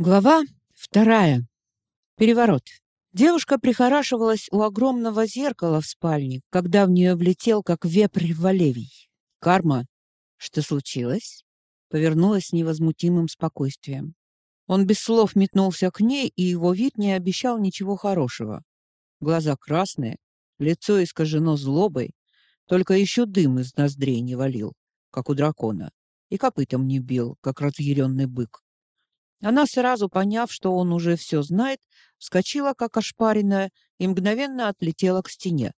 Глава вторая. Переворот. Девушка прихорашивалась у огромного зеркала в спальне, когда в нее влетел, как вепрь Валевий. Карма. Что случилось? Повернулась с невозмутимым спокойствием. Он без слов метнулся к ней, и его вид не обещал ничего хорошего. Глаза красные, лицо искажено злобой, только еще дым из ноздрей не валил, как у дракона, и копытом не бил, как разъяренный бык. Она, сразу поняв, что он уже все знает, вскочила, как ошпаренная, и мгновенно отлетела к стене.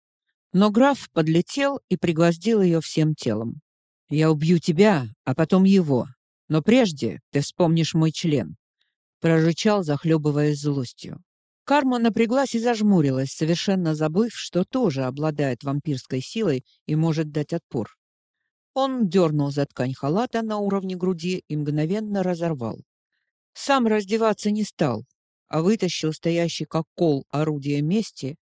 Но граф подлетел и пригвоздил ее всем телом. «Я убью тебя, а потом его. Но прежде ты вспомнишь мой член», — прорычал, захлебываясь злостью. Карма напряглась и зажмурилась, совершенно забыв, что тоже обладает вампирской силой и может дать отпор. Он дернул за ткань халата на уровне груди и мгновенно разорвал. Сам раздеваться не стал, а вытащил стоящий как кол орудие мести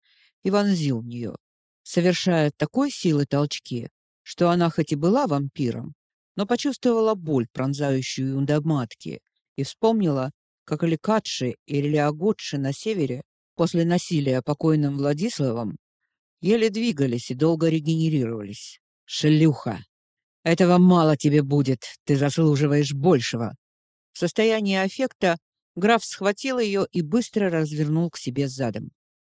и вонзил в нее, совершая такой силы толчки, что она хоть и была вампиром, но почувствовала боль, пронзающую до матки, и вспомнила, как Ликатши и Леогодши на севере после насилия покойным Владиславом еле двигались и долго регенерировались. «Шлюха! Этого мало тебе будет, ты заслуживаешь большего!» В состоянии аффекта граф схватил ее и быстро развернул к себе задом.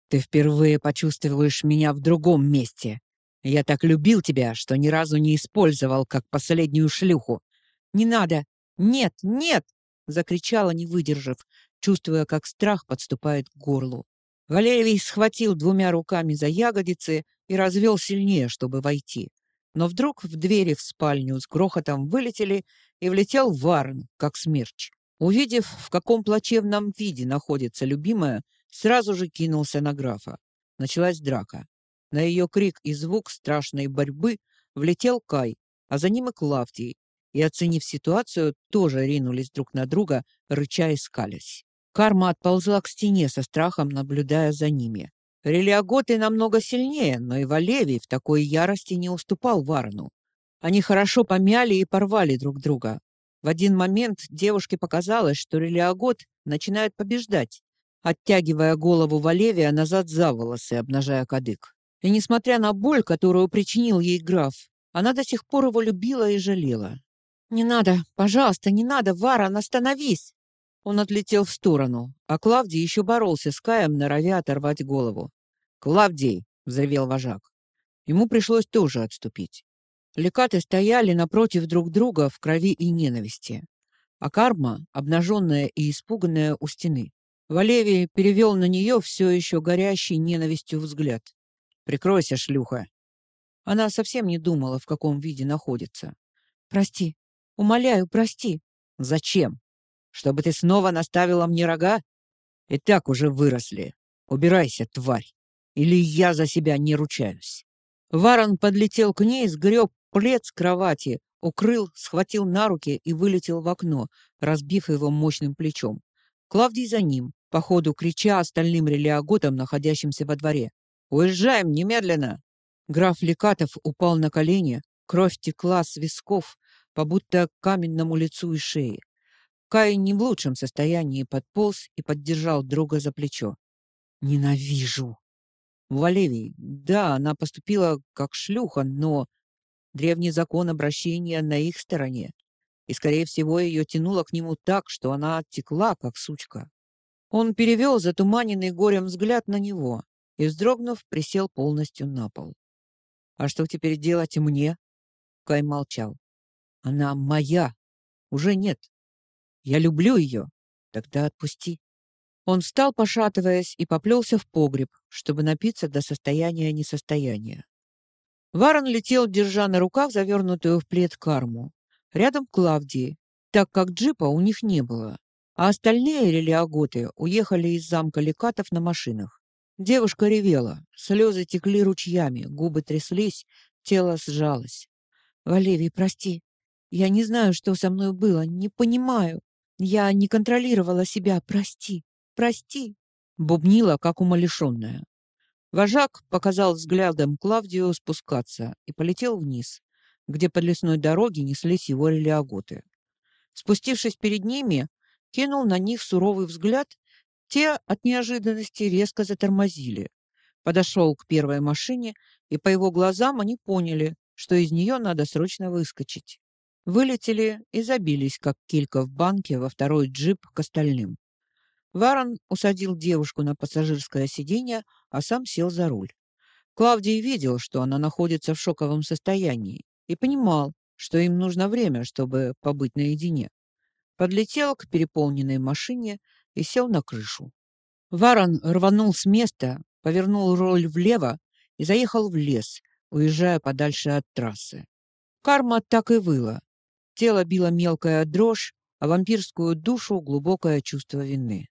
«Ты впервые почувствуешь меня в другом месте. Я так любил тебя, что ни разу не использовал, как последнюю шлюху. Не надо! Нет, нет!» — закричала, не выдержав, чувствуя, как страх подступает к горлу. Валерий схватил двумя руками за ягодицы и развел сильнее, чтобы войти. Но вдруг в двери в спальню с грохотом вылетели и влетел Варн, как смерч. Увидев, в каком плачевном виде находится любимая, сразу же кинулся на графа. Началась драка. На ее крик и звук страшной борьбы влетел Кай, а за ним и Клавдий, и, оценив ситуацию, тоже ринулись друг на друга, рыча и скалясь. Карма отползла к стене со страхом, наблюдая за ними. Релиаготы намного сильнее, но и Валевий в такой ярости не уступал Варну. Они хорошо помяли и порвали друг друга. В один момент девушке показалось, что Релиагот начинает побеждать, оттягивая голову Валевия назад за волосы, обнажая кадык. И несмотря на боль, которую причинил ей граф, она до сих пор его любила и жалела. «Не надо, пожалуйста, не надо, Варан, остановись!» Он отлетел в сторону, а Клавдий еще боролся с Каем, норовя оторвать голову. «Клавдий!» — взревел вожак. Ему пришлось тоже отступить. Лекаты стояли напротив друг друга в крови и ненависти, а карма, обнаженная и испуганная у стены. Валевий перевел на нее все еще горящий ненавистью взгляд. «Прикройся, шлюха!» Она совсем не думала, в каком виде находится. «Прости. Умоляю, прости». «Зачем? Чтобы ты снова наставила мне рога? И так уже выросли. Убирайся, тварь, или я за себя не ручаюсь». Варон подлетел к ней, сгреб плед с кровати, укрыл, схватил на руки и вылетел в окно, разбив его мощным плечом. Клавдий за ним, по ходу крича остальным релиаготам, находящимся во дворе. «Уезжаем немедленно!» Граф Лекатов упал на колени, кровь текла с висков, по будто каменному лицу и шее. Кай не в лучшем состоянии подполз и поддержал друга за плечо. «Ненавижу!» Валевий, да, она поступила как шлюха, но древний закон обращения на их стороне, и, скорее всего, ее тянуло к нему так, что она оттекла, как сучка. Он перевел затуманенный горем взгляд на него и, вздрогнув, присел полностью на пол. «А что теперь делать мне?» Кай молчал. «Она моя. Уже нет. Я люблю ее. Тогда отпусти». Он встал, пошатываясь, и поплелся в погреб, чтобы напиться до состояния несостояния. Варон летел, держа на руках завернутую в плед карму. Рядом Клавдии, так как джипа у них не было, а остальные релиаготы уехали из замка Лекатов на машинах. Девушка ревела, слезы текли ручьями, губы тряслись, тело сжалось. «Валевий, прости. Я не знаю, что со мной было, не понимаю. Я не контролировала себя, прости, прости!» Бубнила, как умалишенная. Вожак показал взглядом Клавдию спускаться и полетел вниз, где по лесной дороге неслись его релиаготы. Спустившись перед ними, кинул на них суровый взгляд. Те от неожиданности резко затормозили. Подошел к первой машине, и по его глазам они поняли, что из нее надо срочно выскочить. Вылетели и забились, как килька в банке, во второй джип к остальным. Варон усадил девушку на пассажирское сиденье, а сам сел за руль. Клавдий видел, что она находится в шоковом состоянии, и понимал, что им нужно время, чтобы побыть наедине. Подлетел к переполненной машине и сел на крышу. Варон рванул с места, повернул руль влево и заехал в лес, уезжая подальше от трассы. Карма так и выла. Тело било мелкая дрожь, а вампирскую душу глубокое чувство вины.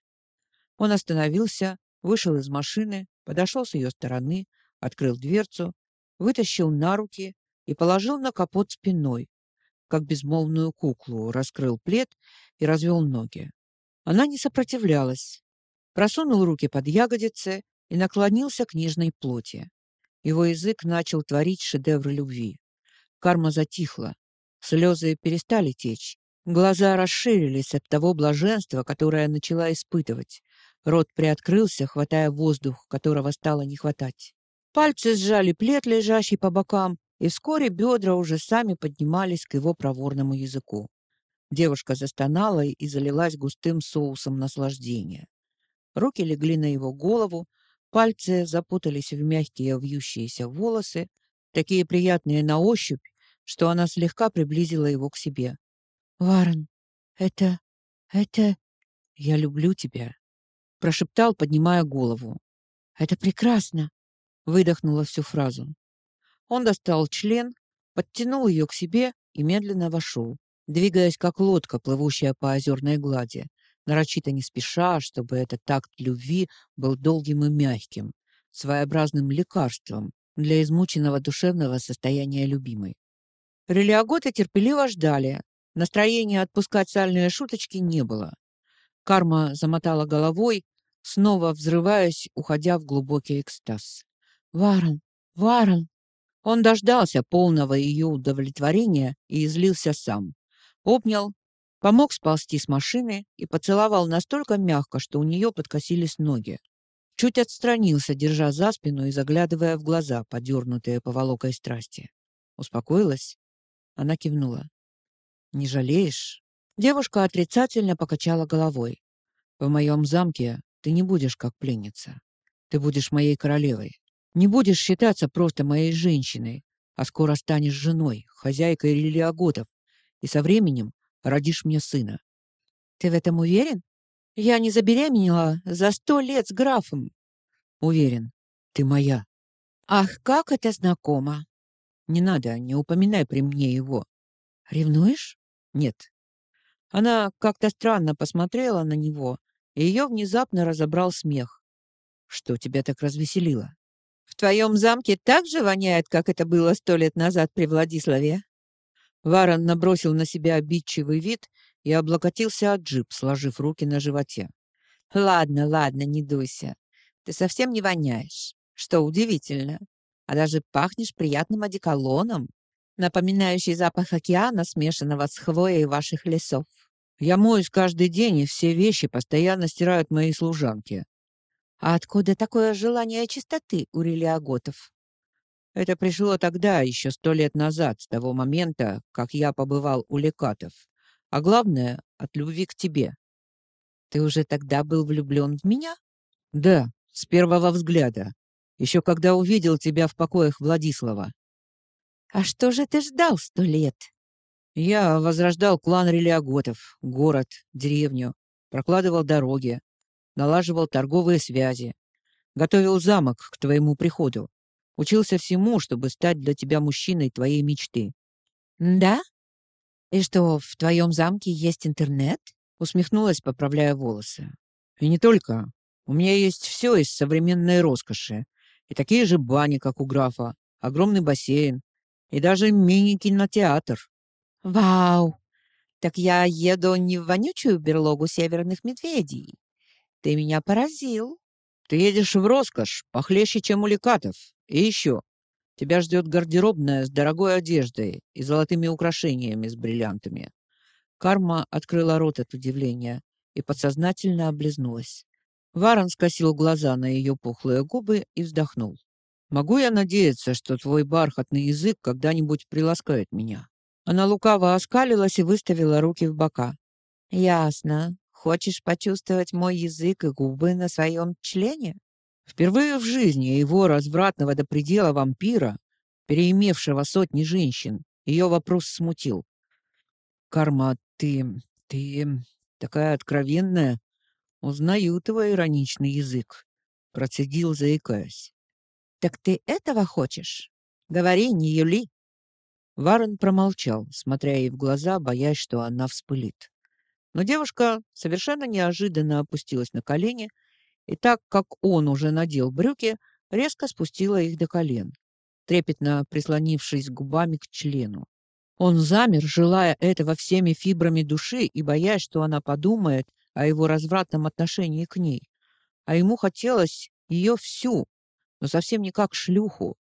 Он остановился, вышел из машины, подошел с ее стороны, открыл дверцу, вытащил на руки и положил на капот спиной, как безмолвную куклу, раскрыл плед и развел ноги. Она не сопротивлялась. Просунул руки под ягодицы и наклонился к нежной плоти. Его язык начал творить шедевры любви. Карма затихла. Слезы перестали течь. Глаза расширились от того блаженства, которое начала испытывать. Рот приоткрылся, хватая воздух, которого стало не хватать. Пальцы сжали плед, лежащий по бокам, и вскоре бедра уже сами поднимались к его проворному языку. Девушка застонала и залилась густым соусом наслаждения. Руки легли на его голову, пальцы запутались в мягкие вьющиеся волосы, такие приятные на ощупь, что она слегка приблизила его к себе. «Варен, это... это... я люблю тебя», — прошептал, поднимая голову. «Это прекрасно», — выдохнула всю фразу. Он достал член, подтянул ее к себе и медленно вошел, двигаясь как лодка, плывущая по озерной глади нарочито не спеша, чтобы этот такт любви был долгим и мягким, своеобразным лекарством для измученного душевного состояния любимой. Релиаготы терпеливо ждали. Настроения отпускать сальные шуточки не было. Карма замотала головой, снова взрываясь, уходя в глубокий экстаз. «Варон! Варон!» Он дождался полного ее удовлетворения и излился сам. Обнял, Помог сползти с машины и поцеловал настолько мягко, что у нее подкосились ноги. Чуть отстранился, держа за спину и заглядывая в глаза, подернутые поволокой страсти. Успокоилась? Она кивнула. «Не жалеешь?» Девушка отрицательно покачала головой. «В моем замке ты не будешь как пленница. Ты будешь моей королевой. Не будешь считаться просто моей женщиной, а скоро станешь женой, хозяйкой релиаготов, и со временем родишь мне сына. Ты в этом уверен? Я не забеременела за сто лет с графом. Уверен. Ты моя. Ах, как это знакомо. Не надо, не упоминай при мне его. Ревнуешь? Нет. Она как-то странно посмотрела на него, и ее внезапно разобрал смех. Что тебя так развеселило? В твоем замке так же воняет, как это было сто лет назад при Владиславе? Варон набросил на себя обидчивый вид и облокотился от джип, сложив руки на животе. «Ладно, ладно, не дуйся. Ты совсем не воняешь, что удивительно. А даже пахнешь приятным одеколоном, напоминающий запах океана, смешанного с хвоей ваших лесов. Я моюсь каждый день, и все вещи постоянно стирают мои служанки. А откуда такое желание чистоты у релиаготов? Это пришло тогда, еще сто лет назад, с того момента, как я побывал у лекатов. А главное, от любви к тебе. Ты уже тогда был влюблен в меня? Да, с первого взгляда. Еще когда увидел тебя в покоях Владислава. А что же ты ждал сто лет? Я возрождал клан релиаготов, город, деревню, прокладывал дороги, налаживал торговые связи, готовил замок к твоему приходу. Учился всему, чтобы стать для тебя мужчиной твоей мечты. Да? И что, в твоем замке есть интернет? Усмехнулась, поправляя волосы. И не только. У меня есть все из современной роскоши. И такие же бани, как у графа, огромный бассейн и даже мини-кинотеатр. Вау! Так я еду не в вонючую берлогу северных медведей. Ты меня поразил. Ты едешь в роскошь, похлеще, чем у лекатов. И еще. Тебя ждет гардеробная с дорогой одеждой и золотыми украшениями с бриллиантами. Карма открыла рот от удивления и подсознательно облизнулась. Варон скосил глаза на ее пухлые губы и вздохнул. «Могу я надеяться, что твой бархатный язык когда-нибудь приласкает меня?» Она лукаво оскалилась и выставила руки в бока. «Ясно. Хочешь почувствовать мой язык и губы на своем члене?» Впервые в жизни его развратного до предела вампира, переимевшего сотни женщин, ее вопрос смутил. «Карма, ты... ты такая откровенная. Узнаю твой ироничный язык», — процедил, заикаясь. «Так ты этого хочешь? Говори, не юли». Варен промолчал, смотря ей в глаза, боясь, что она вспылит. Но девушка совершенно неожиданно опустилась на колени и так как он уже надел брюки, резко спустила их до колен, трепетно прислонившись губами к члену. Он замер, желая этого всеми фибрами души и боясь, что она подумает о его развратном отношении к ней. А ему хотелось ее всю, но совсем не как шлюху,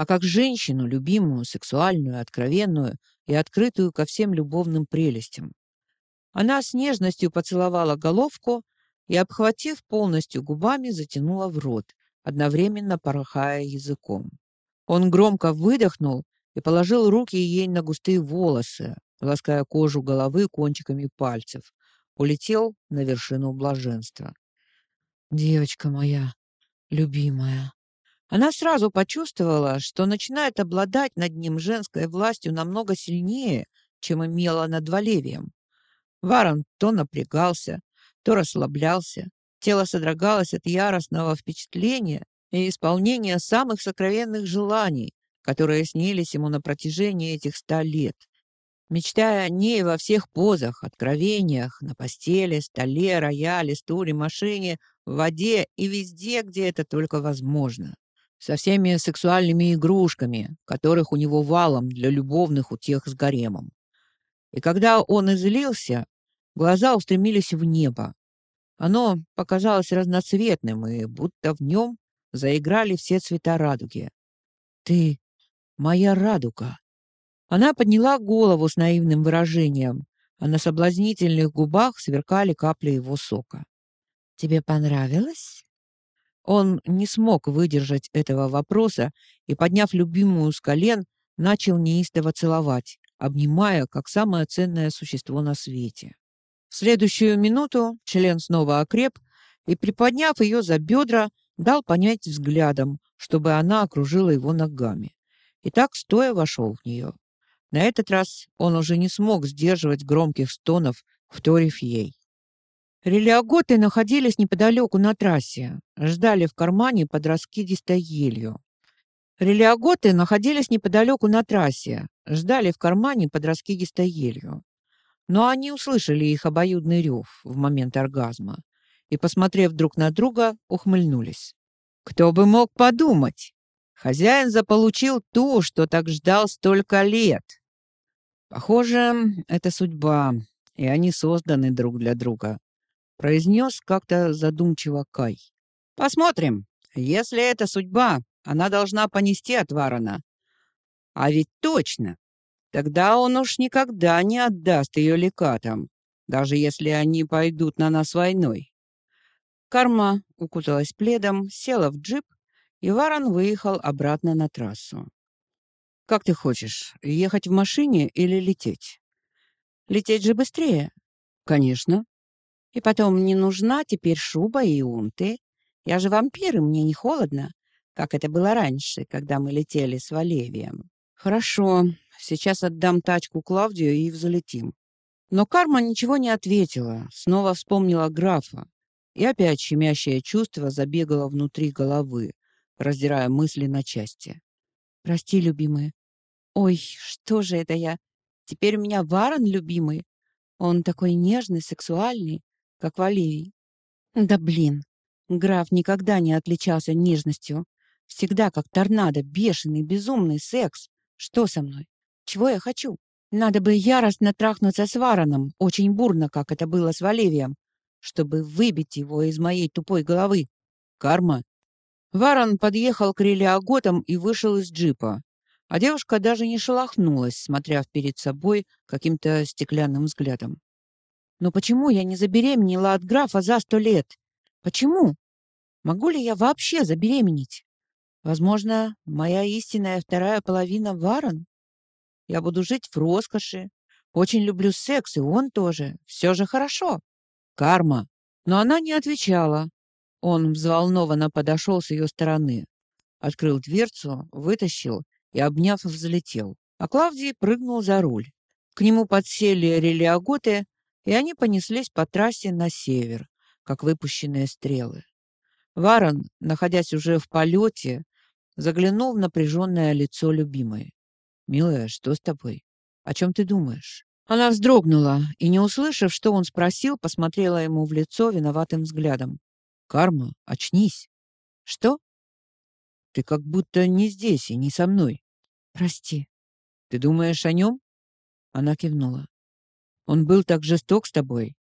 а как женщину, любимую, сексуальную, откровенную и открытую ко всем любовным прелестям. Она с нежностью поцеловала головку и, обхватив полностью губами, затянула в рот, одновременно порхая языком. Он громко выдохнул и положил руки ей на густые волосы, лаская кожу головы кончиками пальцев. Улетел на вершину блаженства. «Девочка моя, любимая». Она сразу почувствовала, что начинает обладать над ним женской властью намного сильнее, чем имела над Валевием. Варон то напрягался, то расслаблялся. Тело содрогалось от яростного впечатления и исполнения самых сокровенных желаний, которые снились ему на протяжении этих ста лет. Мечтая о ней во всех позах, откровениях, на постели, столе, рояле, стуле, машине, в воде и везде, где это только возможно. Со всеми сексуальными игрушками, которых у него валом для любовных утех с гаремом. И когда он излился, Глаза устремились в небо. Оно показалось разноцветным, и будто в нем заиграли все цвета радуги. «Ты моя радуга!» Она подняла голову с наивным выражением, а на соблазнительных губах сверкали капли его сока. «Тебе понравилось?» Он не смог выдержать этого вопроса и, подняв любимую с колен, начал неистово целовать, обнимая как самое ценное существо на свете. В следующую минуту член снова окреп и, приподняв ее за бедра, дал понять взглядом, чтобы она окружила его ногами. И так стоя вошел в нее. На этот раз он уже не смог сдерживать громких стонов, вторив ей. Релиаготы находились неподалеку на трассе, ждали в кармане под раскидистой елью. Релиаготы находились неподалеку на трассе, ждали в кармане под раскидистой елью. Но они услышали их обоюдный рев в момент оргазма и, посмотрев друг на друга, ухмыльнулись. Кто бы мог подумать? Хозяин заполучил то, что так ждал столько лет. Похоже, это судьба, и они созданы друг для друга, произнес как-то задумчиво Кай. Посмотрим. Если это судьба, она должна понести от Варона. А ведь точно, Тогда он уж никогда не отдаст ее лекатам, даже если они пойдут на нас войной. Карма укуталась пледом, села в джип, и Варон выехал обратно на трассу. «Как ты хочешь, ехать в машине или лететь?» «Лететь же быстрее». «Конечно». «И потом, не нужна теперь шуба и унты. Я же вампир, и мне не холодно, как это было раньше, когда мы летели с Валевием». «Хорошо, Сейчас отдам тачку Клавдию и взлетим. Но карма ничего не ответила, снова вспомнила графа. И опять щемящее чувство забегало внутри головы, раздирая мысли на части. «Прости, любимая. Ой, что же это я? Теперь у меня Варон любимый. Он такой нежный, сексуальный, как Валерий. Да блин, граф никогда не отличался нежностью. Всегда как торнадо, бешеный, безумный секс. Что со мной? Чего я хочу? Надо бы яростно трахнуться с Вараном, очень бурно, как это было с Валевием, чтобы выбить его из моей тупой головы. Карма. Варан подъехал к релиаготам и вышел из джипа. А девушка даже не шелохнулась, смотря перед собой каким-то стеклянным взглядом. Но почему я не забеременела от графа за сто лет? Почему? Могу ли я вообще забеременеть? Возможно, моя истинная вторая половина Варон? Я буду жить в роскоши. Очень люблю секс, и он тоже. Все же хорошо. Карма. Но она не отвечала. Он взволнованно подошел с ее стороны. Открыл дверцу, вытащил и, обняв, взлетел. А Клавдий прыгнул за руль. К нему подсели релиаготы, и они понеслись по трассе на север, как выпущенные стрелы. Варон, находясь уже в полете, заглянул в напряженное лицо любимой. «Милая, что с тобой? О чем ты думаешь?» Она вздрогнула и, не услышав, что он спросил, посмотрела ему в лицо виноватым взглядом. «Карма, очнись!» «Что?» «Ты как будто не здесь и не со мной». «Прости». «Ты думаешь о нем?» Она кивнула. «Он был так жесток с тобой.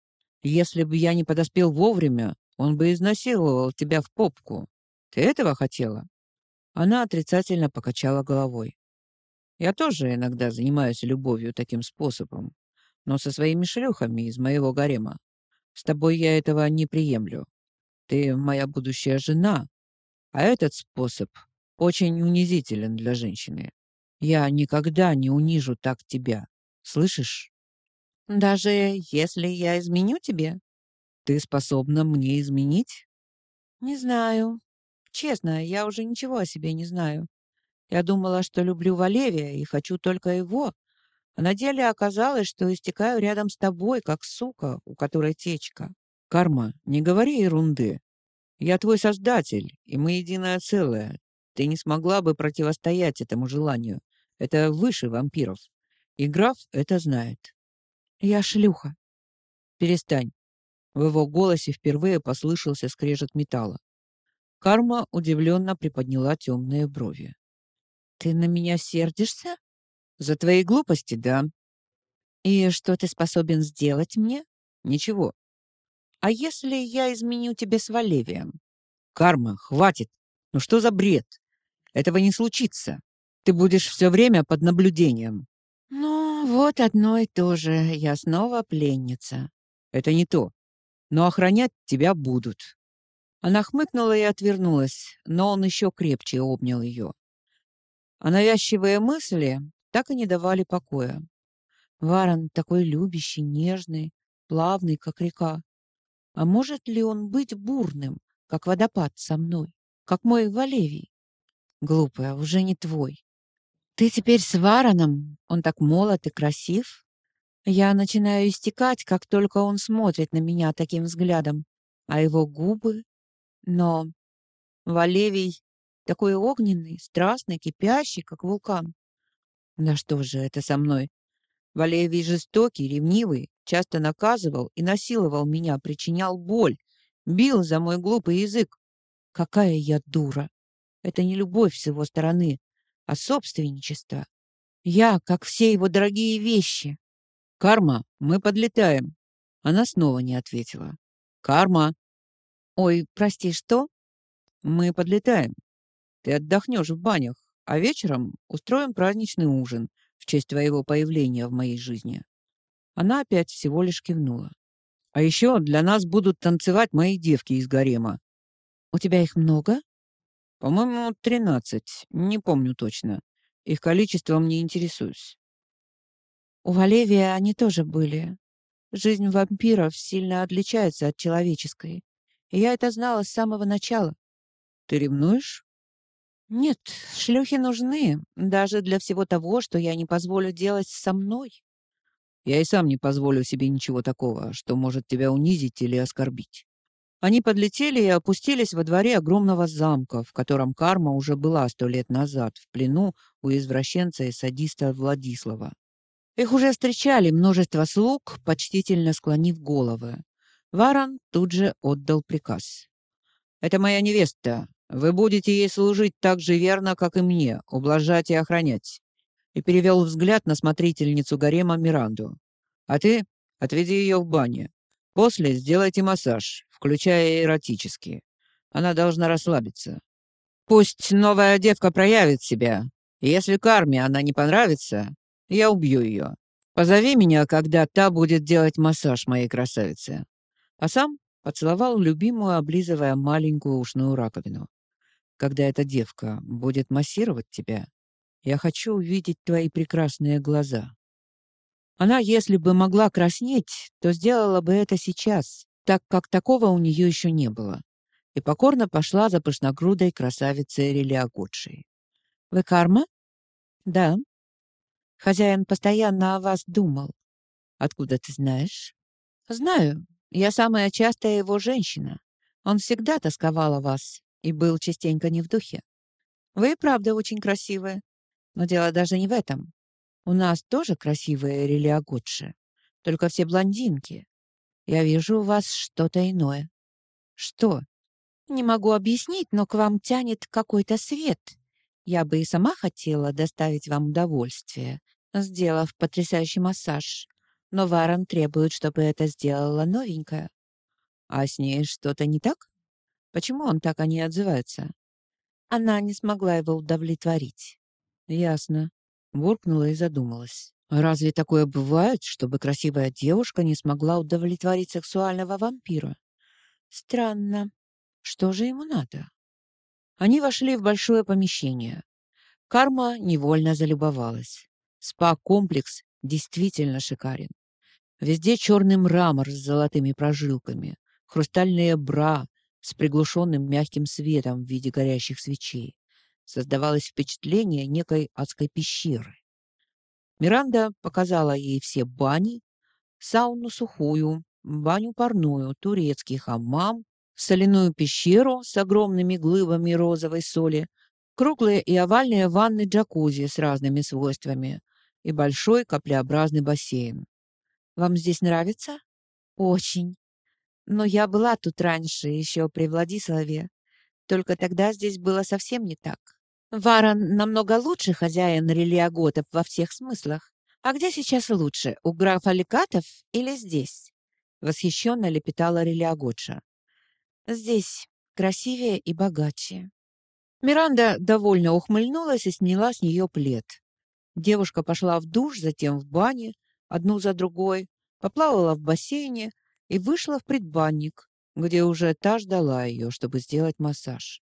Если бы я не подоспел вовремя, он бы изнасиловал тебя в попку. Ты этого хотела?» Она отрицательно покачала головой. Я тоже иногда занимаюсь любовью таким способом, но со своими шлюхами из моего гарема. С тобой я этого не приемлю. Ты моя будущая жена, а этот способ очень унизителен для женщины. Я никогда не унижу так тебя. Слышишь? Даже если я изменю тебе? Ты способна мне изменить? Не знаю. Честно, я уже ничего о себе не знаю. Я думала, что люблю Валевия и хочу только его, а на деле оказалось, что истекаю рядом с тобой, как сука, у которой течка. Карма, не говори ерунды. Я твой создатель, и мы единое целое. Ты не смогла бы противостоять этому желанию. Это выше вампиров. И граф это знает. Я шлюха. Перестань. В его голосе впервые послышался скрежет металла. Карма удивленно приподняла темные брови. Ты на меня сердишься? За твои глупости, да. И что ты способен сделать мне? Ничего. А если я изменю тебе с Валевием? Карма, хватит. Ну что за бред? Этого не случится. Ты будешь все время под наблюдением. Ну, вот одно и то же. Я снова пленница. Это не то. Но охранять тебя будут. Она хмыкнула и отвернулась, но он еще крепче обнял ее. А навязчивые мысли так и не давали покоя. Варон такой любящий, нежный, плавный, как река. А может ли он быть бурным, как водопад со мной, как мой Валевий? Глупая, уже не твой. Ты теперь с Вароном, он так молод и красив. Я начинаю истекать, как только он смотрит на меня таким взглядом, а его губы... Но Валевий такой огненный, страстный, кипящий, как вулкан. Да что же это со мной? Валевий жестокий, ревнивый, часто наказывал и насиловал меня, причинял боль, бил за мой глупый язык. Какая я дура! Это не любовь с его стороны, а собственничество. Я, как все его дорогие вещи. Карма, мы подлетаем. Она снова не ответила. Карма. Ой, прости, что? Мы подлетаем. Ты отдохнешь в банях, а вечером устроим праздничный ужин в честь твоего появления в моей жизни». Она опять всего лишь кивнула. «А еще для нас будут танцевать мои девки из гарема». «У тебя их много?» «По-моему, тринадцать. Не помню точно. Их количеством не интересуюсь». «У Валевия они тоже были. Жизнь вампиров сильно отличается от человеческой. И я это знала с самого начала». «Ты ревнуешь?» Нет, шлюхи нужны, даже для всего того, что я не позволю делать со мной. Я и сам не позволю себе ничего такого, что может тебя унизить или оскорбить. Они подлетели и опустились во дворе огромного замка, в котором карма уже была сто лет назад, в плену у извращенца и садиста Владислава. Их уже встречали множество слуг, почтительно склонив головы. Варан тут же отдал приказ. «Это моя невеста. Вы будете ей служить так же верно, как и мне, ублажать и охранять. И перевел взгляд на смотрительницу гарема Миранду. А ты отведи ее в баню. После сделайте массаж, включая эротический. Она должна расслабиться. Пусть новая девка проявит себя. Если карме она не понравится, я убью ее. Позови меня, когда та будет делать массаж моей красавице. А сам поцеловал любимую, облизывая маленькую ушную раковину. Когда эта девка будет массировать тебя, я хочу увидеть твои прекрасные глаза. Она, если бы могла краснеть, то сделала бы это сейчас, так как такого у нее еще не было, и покорно пошла за пышногрудой красавицей Релиагудшей. «Вы карма?» «Да». «Хозяин постоянно о вас думал». «Откуда ты знаешь?» «Знаю. Я самая частая его женщина. Он всегда тосковал о вас и был частенько не в духе. Вы и правда очень красивая. Но дело даже не в этом. У нас тоже красивые релиагудши, только все блондинки. Я вижу у вас что-то иное. Что? Не могу объяснить, но к вам тянет какой-то свет. Я бы и сама хотела доставить вам удовольствие, сделав потрясающий массаж. Но Варон требует, чтобы это сделала новенькая. А с ней что-то не так? Почему он так о ней отзывается? Она не смогла его удовлетворить. Ясно. Буркнула и задумалась. Разве такое бывает, чтобы красивая девушка не смогла удовлетворить сексуального вампира? Странно. Что же ему надо? Они вошли в большое помещение. Карма невольно залюбовалась. Спа-комплекс действительно шикарен. Везде черный мрамор с золотыми прожилками, хрустальные бра с приглушенным мягким светом в виде горящих свечей. Создавалось впечатление некой адской пещеры. Миранда показала ей все бани, сауну сухую, баню парную, турецкий хаммам, соляную пещеру с огромными глыбами розовой соли, круглые и овальные ванны джакузи с разными свойствами и большой каплеобразный бассейн. Вам здесь нравится? Очень. Но я была тут раньше, еще при Владиславе. Только тогда здесь было совсем не так. Варон намного лучше хозяин релиаготов во всех смыслах. А где сейчас лучше, у графа Лекатов или здесь? Восхищенно лепетала релиаготша. Здесь красивее и богаче. Миранда довольно ухмыльнулась и сняла с нее плед. Девушка пошла в душ, затем в бане, одну за другой, поплавала в бассейне и вышла в предбанник, где уже та ждала ее, чтобы сделать массаж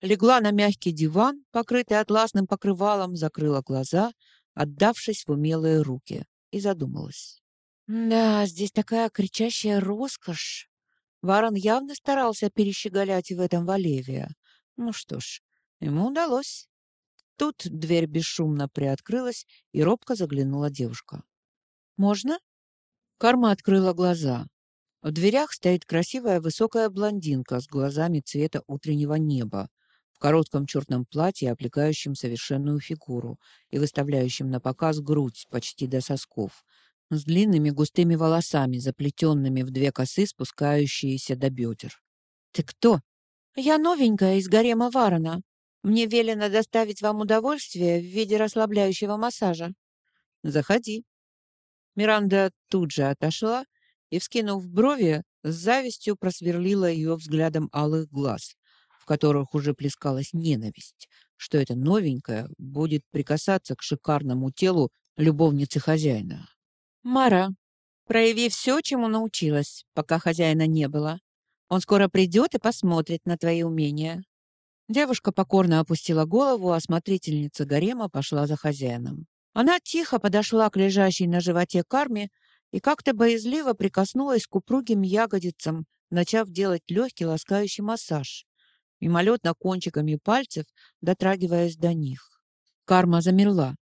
легла на мягкий диван, покрытый атласным покрывалом, закрыла глаза, отдавшись в умелые руки, и задумалась. Да, здесь такая кричащая роскошь. Варон явно старался перещеголять в этом Валевия. Ну что ж, ему удалось. Тут дверь бесшумно приоткрылась, и робко заглянула девушка. «Можно?» Карма открыла глаза. В дверях стоит красивая высокая блондинка с глазами цвета утреннего неба, коротком черном платье, облегающем совершенную фигуру и выставляющем на показ грудь почти до сосков, с длинными густыми волосами, заплетенными в две косы, спускающиеся до бедер. «Ты кто?» «Я новенькая из гарема Варона. Мне велено доставить вам удовольствие в виде расслабляющего массажа». «Заходи». Миранда тут же отошла и, вскинув брови, с завистью просверлила ее взглядом алых глаз которых уже плескалась ненависть, что эта новенькая будет прикасаться к шикарному телу любовницы хозяина. «Мара, прояви все, чему научилась, пока хозяина не было. Он скоро придет и посмотрит на твои умения». Девушка покорно опустила голову, а смотрительница гарема пошла за хозяином. Она тихо подошла к лежащей на животе карме и как-то боязливо прикоснулась к упругим ягодицам, начав делать легкий ласкающий массаж мимолетно кончиками пальцев дотрагиваясь до них. Карма замерла.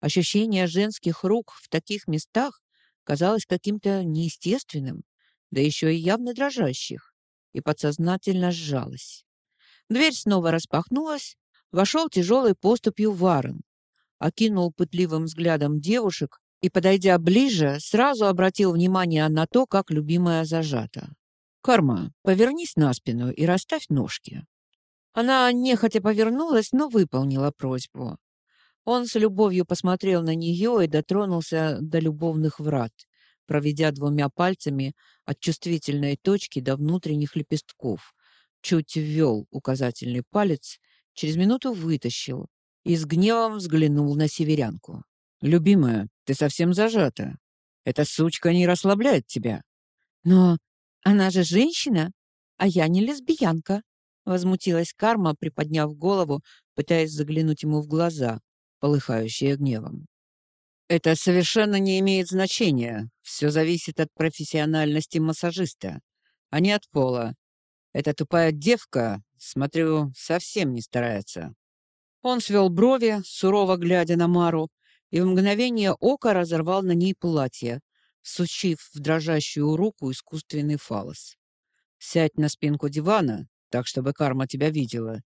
Ощущение женских рук в таких местах казалось каким-то неестественным, да еще и явно дрожащих, и подсознательно сжалась. Дверь снова распахнулась, вошел тяжелой поступью Варен, окинул пытливым взглядом девушек и, подойдя ближе, сразу обратил внимание на то, как любимая зажата. «Карма, повернись на спину и расставь ножки». Она нехотя повернулась, но выполнила просьбу. Он с любовью посмотрел на нее и дотронулся до любовных врат, проведя двумя пальцами от чувствительной точки до внутренних лепестков. Чуть ввел указательный палец, через минуту вытащил и с гневом взглянул на северянку. «Любимая, Ты совсем зажата. Эта сучка не расслабляет тебя. Но она же женщина, а я не лесбиянка, возмутилась Карма, приподняв голову, пытаясь заглянуть ему в глаза, полыхающие гневом. Это совершенно не имеет значения. Все зависит от профессиональности массажиста, а не от пола. Эта тупая девка, смотрю, совсем не старается. Он свел брови, сурово глядя на Мару, и в мгновение ока разорвал на ней платье, сучив в дрожащую руку искусственный фалос. «Сядь на спинку дивана, так, чтобы карма тебя видела,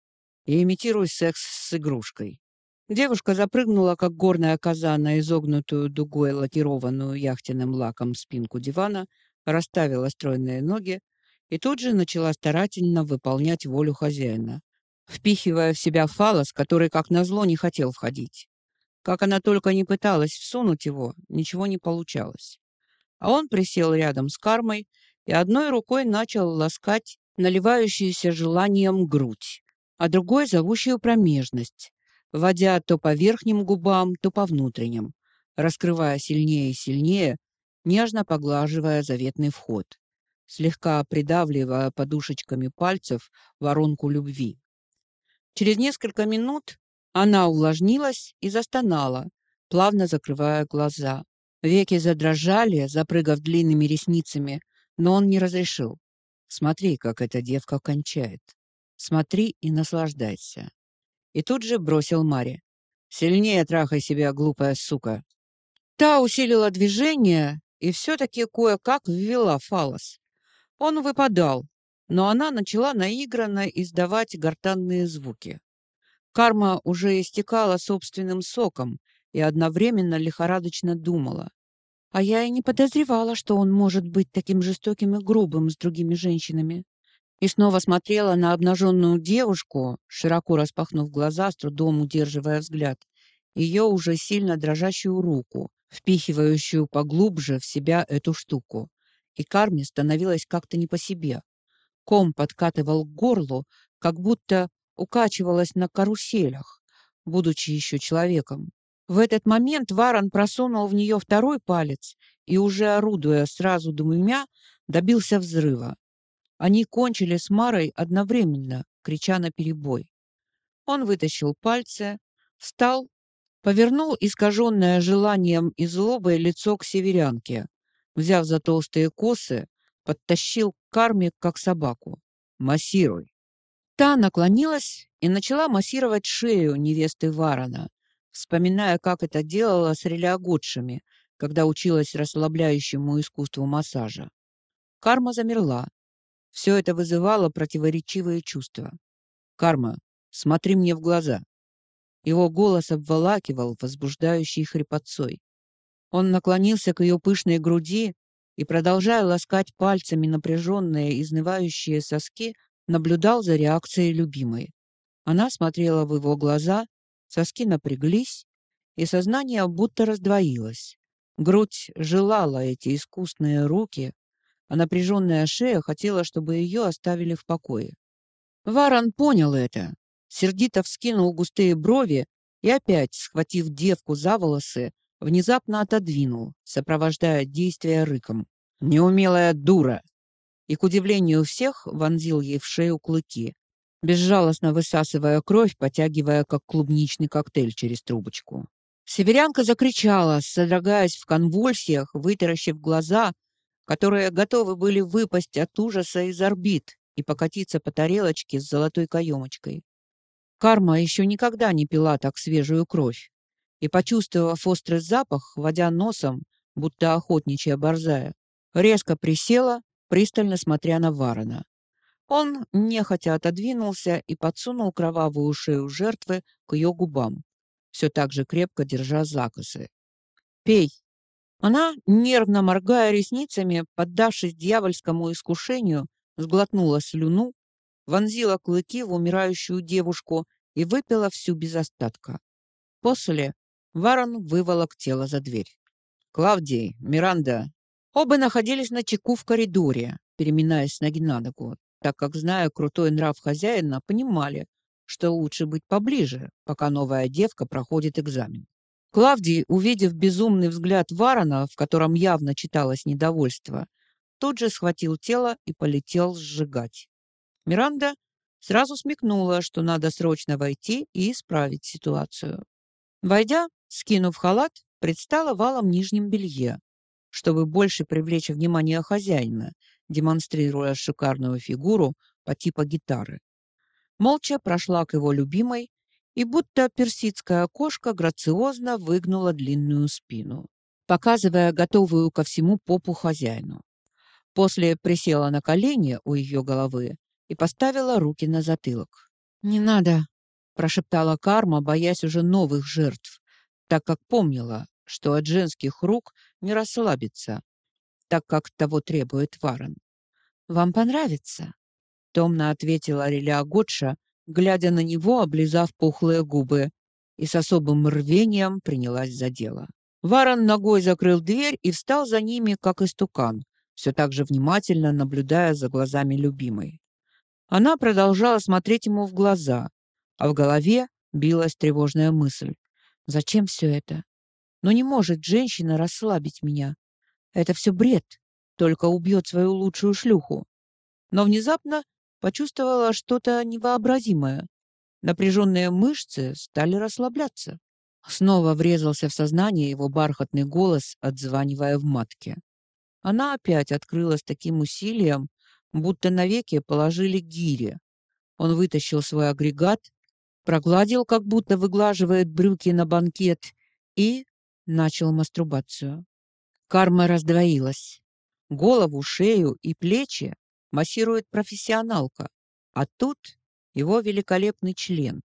и имитируй секс с игрушкой». Девушка запрыгнула, как горная коза, на изогнутую дугой лакированную яхтенным лаком спинку дивана, расставила стройные ноги и тут же начала старательно выполнять волю хозяина, впихивая в себя фалос, который, как назло, не хотел входить. Как она только не пыталась всунуть его, ничего не получалось. А он присел рядом с кармой и одной рукой начал ласкать наливающуюся желанием грудь, а другой зовущую промежность, водя то по верхним губам, то по внутренним, раскрывая сильнее и сильнее, нежно поглаживая заветный вход, слегка придавливая подушечками пальцев воронку любви. Через несколько минут она увлажнилась и застонала, плавно закрывая глаза. Веки задрожали, запрыгав длинными ресницами, но он не разрешил. Смотри, как эта девка кончает. Смотри и наслаждайся. И тут же бросил Маре. Сильнее трахай себя, глупая сука. Та усилила движение и все-таки кое-как ввела фалос. Он выпадал, но она начала наигранно издавать гортанные звуки. Карма уже истекала собственным соком и одновременно лихорадочно думала. А я и не подозревала, что он может быть таким жестоким и грубым с другими женщинами. И снова смотрела на обнаженную девушку, широко распахнув глаза, с трудом удерживая взгляд, ее уже сильно дрожащую руку, впихивающую поглубже в себя эту штуку. И Карме становилось как-то не по себе. Ком подкатывал к горлу, как будто укачивалась на каруселях, будучи еще человеком. В этот момент Варон просунул в нее второй палец и, уже орудуя сразу двумя, добился взрыва. Они кончили с Марой одновременно, крича на перебой. Он вытащил пальцы, встал, повернул искаженное желанием и злобой лицо к северянке, взяв за толстые косы, подтащил к карме, как собаку. «Массируй!» Та наклонилась и начала массировать шею невесты Варона, вспоминая, как это делала с релиаготшами, когда училась расслабляющему искусству массажа. Карма замерла. Все это вызывало противоречивые чувства. «Карма, смотри мне в глаза!» Его голос обволакивал, возбуждающий хрипотцой. Он наклонился к ее пышной груди и, продолжая ласкать пальцами напряженные, изнывающие соски, наблюдал за реакцией любимой. Она смотрела в его глаза, соски напряглись, и сознание будто раздвоилось. Грудь желала эти искусные руки, а напряженная шея хотела, чтобы ее оставили в покое. Варан понял это, сердито вскинул густые брови и опять, схватив девку за волосы, внезапно отодвинул, сопровождая действия рыком. «Неумелая дура! и, к удивлению всех, вонзил ей в шею клыки, безжалостно высасывая кровь, потягивая, как клубничный коктейль через трубочку. Северянка закричала, содрогаясь в конвульсиях, вытаращив глаза, которые готовы были выпасть от ужаса из орбит и покатиться по тарелочке с золотой каемочкой. Карма еще никогда не пила так свежую кровь, и, почувствовав острый запах, водя носом, будто охотничья борзая, резко присела пристально смотря на Варона. Он нехотя отодвинулся и подсунул кровавую шею жертвы к ее губам, все так же крепко держа закосы. «Пей!» Она, нервно моргая ресницами, поддавшись дьявольскому искушению, сглотнула слюну, вонзила клыки в умирающую девушку и выпила всю без остатка. После Варон выволок тело за дверь. «Клавдий, Миранда, Оба находились на чеку в коридоре, переминаясь с ноги на ногу, так как, зная крутой нрав хозяина, понимали, что лучше быть поближе, пока новая девка проходит экзамен. Клавдий, увидев безумный взгляд Варона, в котором явно читалось недовольство, тут же схватил тело и полетел сжигать. Миранда сразу смекнула, что надо срочно войти и исправить ситуацию. Войдя, скинув халат, предстала валом нижнем белье, чтобы больше привлечь внимание хозяина, демонстрируя шикарную фигуру по типу гитары. Молча прошла к его любимой и будто персидская кошка грациозно выгнула длинную спину, показывая готовую ко всему попу хозяину. После присела на колени у ее головы и поставила руки на затылок. «Не надо», — прошептала Карма, боясь уже новых жертв, так как помнила, что от женских рук не расслабится, так как того требует Варен. «Вам понравится», — томно ответила Релия Готша, глядя на него, облизав пухлые губы, и с особым рвением принялась за дело. Варон ногой закрыл дверь и встал за ними, как истукан, все так же внимательно наблюдая за глазами любимой. Она продолжала смотреть ему в глаза, а в голове билась тревожная мысль. «Зачем все это? Но не может женщина расслабить меня. Это все бред, только убьет свою лучшую шлюху». Но внезапно почувствовала что-то невообразимое. Напряженные мышцы стали расслабляться. Снова врезался в сознание его бархатный голос, отзванивая в матке. Она опять открыла с таким усилием, будто навеки положили гири. Он вытащил свой агрегат, прогладил, как будто выглаживает брюки на банкет, и начал мастурбацию. Карма раздвоилась. Голову, шею и плечи массирует профессионалка, а тут его великолепный член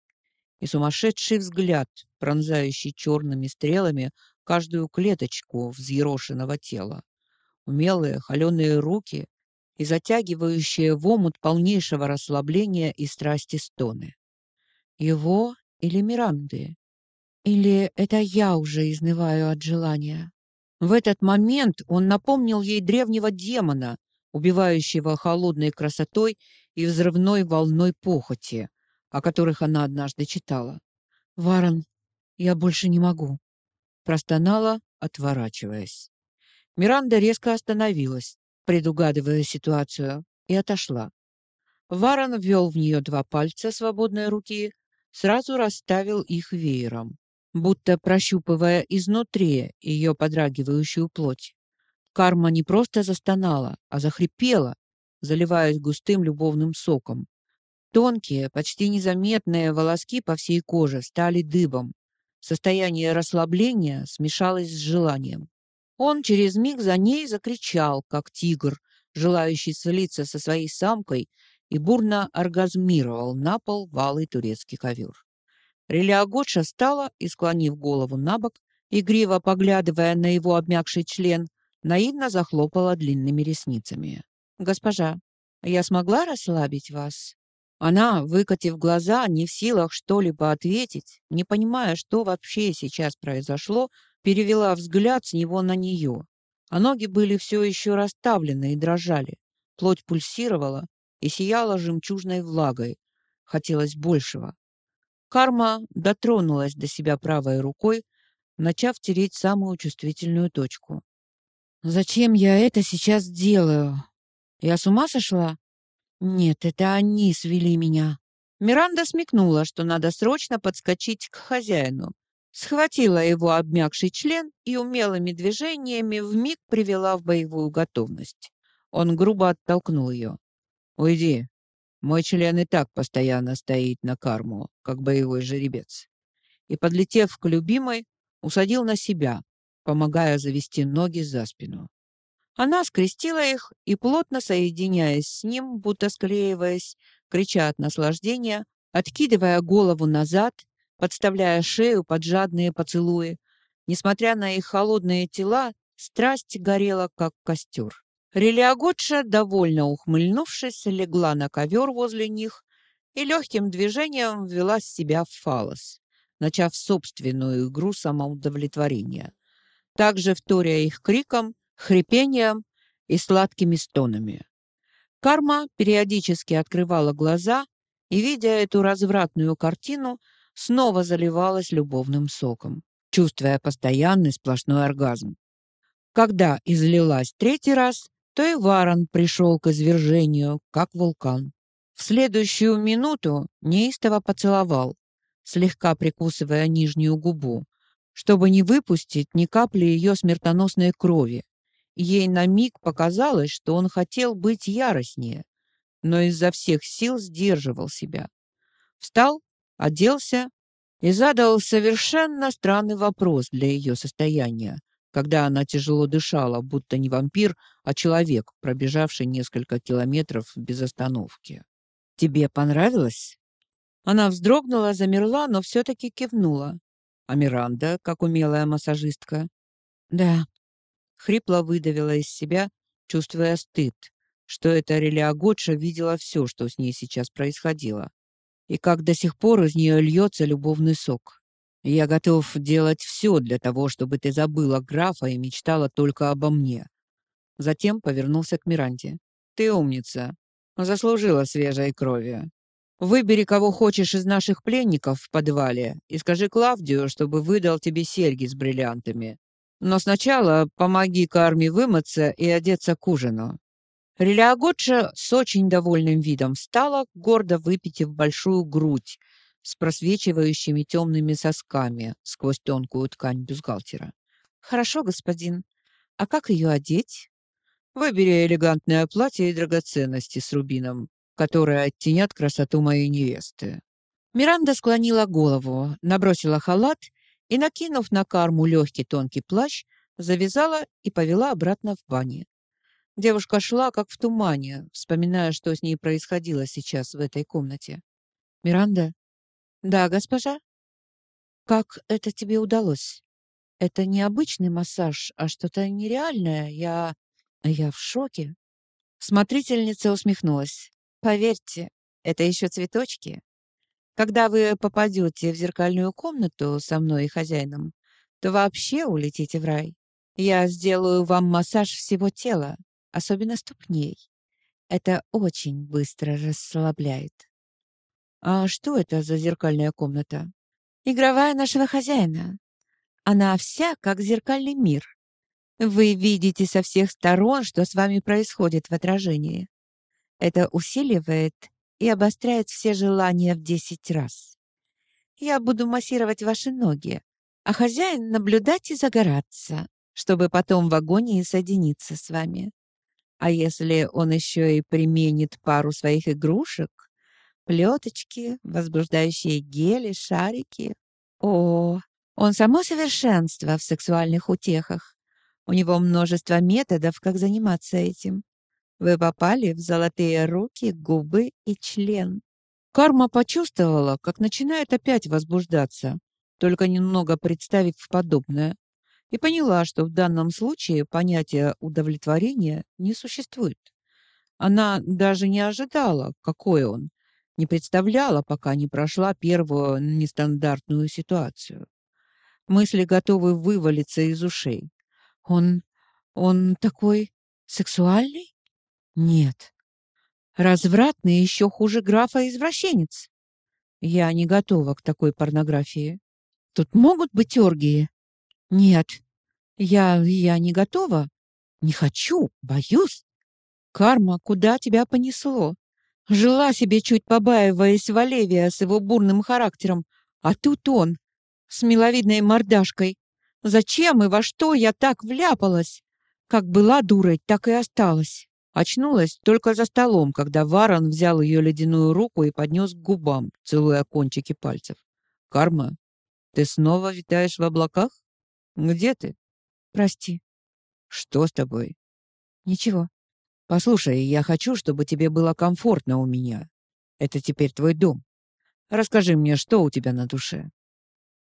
и сумасшедший взгляд, пронзающий черными стрелами каждую клеточку взъерошенного тела умелые холеные руки и затягивающие в омут полнейшего расслабления и страсти стоны. Его или Миранды? Или это я уже изнываю от желания? В этот момент он напомнил ей древнего демона, убивающего холодной красотой и взрывной волной похоти, о которых она однажды читала. «Варон, я больше не могу», — простонала, отворачиваясь. Миранда резко остановилась, предугадывая ситуацию, и отошла. Варон ввел в нее два пальца свободной руки, сразу расставил их веером, будто прощупывая изнутри ее подрагивающую плоть. Карма не просто застонала, а захрипела, заливаясь густым любовным соком. Тонкие, почти незаметные волоски по всей коже стали дыбом. Состояние расслабления смешалось с желанием. Он через миг за ней закричал, как тигр, желающий слиться со своей самкой, и бурно оргазмировал на пол валый турецкий ковер. Реля Готша стала и, склонив голову на бок, игриво поглядывая на его обмякший член, наивно захлопала длинными ресницами. «Госпожа, я смогла расслабить вас?» Она, выкатив глаза, не в силах что-либо ответить, не понимая, что вообще сейчас произошло, перевела взгляд с него на нее, а ноги были все еще расставлены и дрожали. Плоть пульсировала и сияла жемчужной влагой. Хотелось большего. Карма дотронулась до себя правой рукой, начав тереть самую чувствительную точку. «Зачем я это сейчас делаю? Я с ума сошла? Нет, это они свели меня». Миранда смекнула, что надо срочно подскочить к хозяину, схватила его обмякший член и умелыми движениями вмиг привела в боевую готовность. Он грубо оттолкнул ее. «Уйди. Мой член и так постоянно стоит на карму, как боевой жеребец». И, подлетев к любимой, усадил на себя, помогая завести ноги за спину. Она скрестила их и, плотно соединяясь с ним, будто склеиваясь, крича от наслаждения, откидывая голову назад, подставляя шею под жадные поцелуи. Несмотря на их холодные тела, страсть горела, как костер. Релиаготша, довольно ухмыльнувшись, легла на ковер возле них и легким движением ввела себя в фалос, начав собственную игру самоудовлетворения, также вторя их криком, хрипением и сладкими стонами. Карма периодически открывала глаза и, видя эту развратную картину, снова заливалась любовным соком. чувствуя постоянный сплошной оргазм. Когда излилась третий раз, то и пришел к извержению, как вулкан. В следующую минуту неистово поцеловал, слегка прикусывая нижнюю губу, чтобы не выпустить ни капли ее смертоносной крови. Ей на миг показалось, что он хотел быть яростнее, но изо всех сил сдерживал себя. Встал, оделся и задал совершенно странный вопрос для ее состояния, когда она тяжело дышала, будто не вампир, а человек, пробежавший несколько километров без остановки. «Тебе понравилось?» Она вздрогнула, замерла, но все-таки кивнула. А Миранда, как умелая массажистка? «Да», — хрипло выдавила из себя, чувствуя стыд, что эта Релия Готша видела все, что с ней сейчас происходило, и как до сих пор из нее льется любовный сок. «Я готов делать все для того, чтобы ты забыла графа и мечтала только обо мне». Затем повернулся к Миранде. «Ты умница. Заслужила свежей крови. Выбери, кого хочешь из наших пленников в подвале и скажи Клавдию, чтобы выдал тебе серьги с бриллиантами. Но сначала помоги Карме вымыться и одеться к ужину». Релиаготша с очень довольным видом встала, гордо выпитив большую грудь с просвечивающими темными сосками сквозь тонкую ткань бюстгальтера. «Хорошо, господин. А как ее одеть?» Выбери элегантное платье и драгоценности с рубином, которые оттенят красоту моей невесты. Миранда склонила голову, набросила халат и, накинув на карму легкий тонкий плащ, завязала и повела обратно в бане. Девушка шла, как в тумане, вспоминая, что с ней происходило сейчас в этой комнате. «Миранда?» «Да, госпожа?» «Как это тебе удалось? Это не обычный массаж, а что-то нереальное. Я... Я в шоке. Смотрительница усмехнулась. Поверьте, это еще цветочки. Когда вы попадете в зеркальную комнату со мной и хозяином, то вообще улетите в рай. Я сделаю вам массаж всего тела, особенно ступней. Это очень быстро расслабляет. А что это за зеркальная комната? Игровая нашего хозяина. Она вся как зеркальный мир. Вы видите со всех сторон, что с вами происходит в отражении. Это усиливает и обостряет все желания в десять раз. Я буду массировать ваши ноги, а хозяин наблюдать и загораться, чтобы потом в агонии соединиться с вами. А если он еще и применит пару своих игрушек, плеточки, возбуждающие гели, шарики, о, он само совершенство в сексуальных утехах. У него множество методов, как заниматься этим. Вы попали в золотые руки, губы и член. Карма почувствовала, как начинает опять возбуждаться, только немного представив подобное, и поняла, что в данном случае понятия удовлетворения не существует. Она даже не ожидала, какой он, не представляла, пока не прошла первую нестандартную ситуацию. Мысли готовы вывалиться из ушей. Он... он такой сексуальный? Нет. Развратный еще хуже графа-извращенец. Я не готова к такой порнографии. Тут могут быть оргии? Нет. Я... я не готова. Не хочу, боюсь. Карма, куда тебя понесло? Жила себе чуть побаиваясь Валевия с его бурным характером, а тут он с миловидной мордашкой, Зачем и во что я так вляпалась? Как была дурой, так и осталась. Очнулась только за столом, когда Варон взял ее ледяную руку и поднес к губам, целуя кончики пальцев. «Карма, ты снова витаешь в облаках? Где ты?» «Прости». «Что с тобой?» «Ничего». «Послушай, я хочу, чтобы тебе было комфортно у меня. Это теперь твой дом. Расскажи мне, что у тебя на душе?»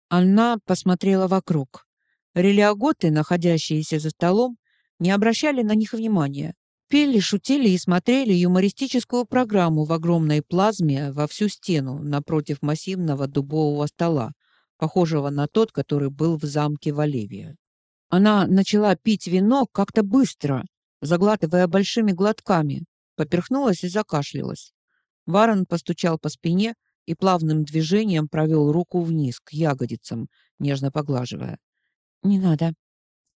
Она посмотрела вокруг. Релиаготы, находящиеся за столом, не обращали на них внимания. Пели, шутили и смотрели юмористическую программу в огромной плазме во всю стену напротив массивного дубового стола, похожего на тот, который был в замке Валевия. Она начала пить вино как-то быстро, заглатывая большими глотками, поперхнулась и закашлялась. Варон постучал по спине и плавным движением провел руку вниз к ягодицам, нежно поглаживая. «Не надо.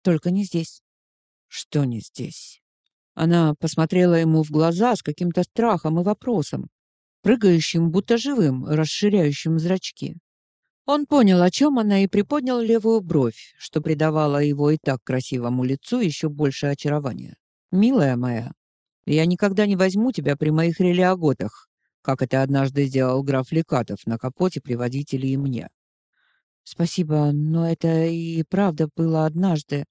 Только не здесь». «Что не здесь?» Она посмотрела ему в глаза с каким-то страхом и вопросом, прыгающим, будто живым, расширяющим зрачки. Он понял, о чем она, и приподнял левую бровь, что придавало его и так красивому лицу еще больше очарования. «Милая моя, я никогда не возьму тебя при моих релиаготах, как это однажды сделал граф Лекатов на капоте при водителе и мне». «Спасибо, но это и правда было однажды.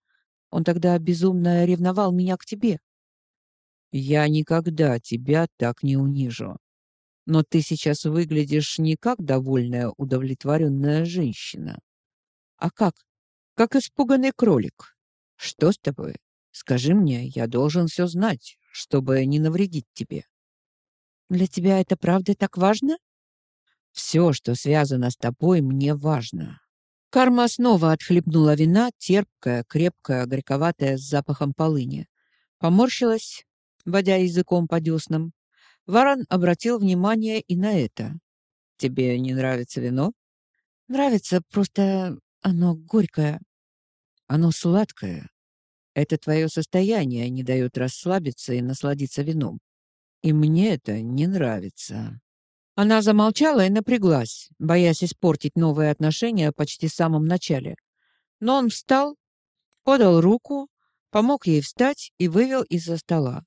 Он тогда безумно ревновал меня к тебе». «Я никогда тебя так не унижу», но ты сейчас выглядишь не как довольная, удовлетворенная женщина, а как? Как испуганный кролик. Что с тобой? Скажи мне, я должен все знать, чтобы не навредить тебе. Для тебя это правда так важно? Все, что связано с тобой, мне важно. Карма снова отхлебнула вина, терпкая, крепкая, горьковатая, с запахом полыни. Поморщилась, водя языком по деснам, Варан обратил внимание и на это. «Тебе не нравится вино?» «Нравится, просто оно горькое». «Оно сладкое. Это твое состояние не дает расслабиться и насладиться вином. И мне это не нравится». Она замолчала и напряглась, боясь испортить новые отношения почти в самом начале. Но он встал, подал руку, помог ей встать и вывел из-за стола.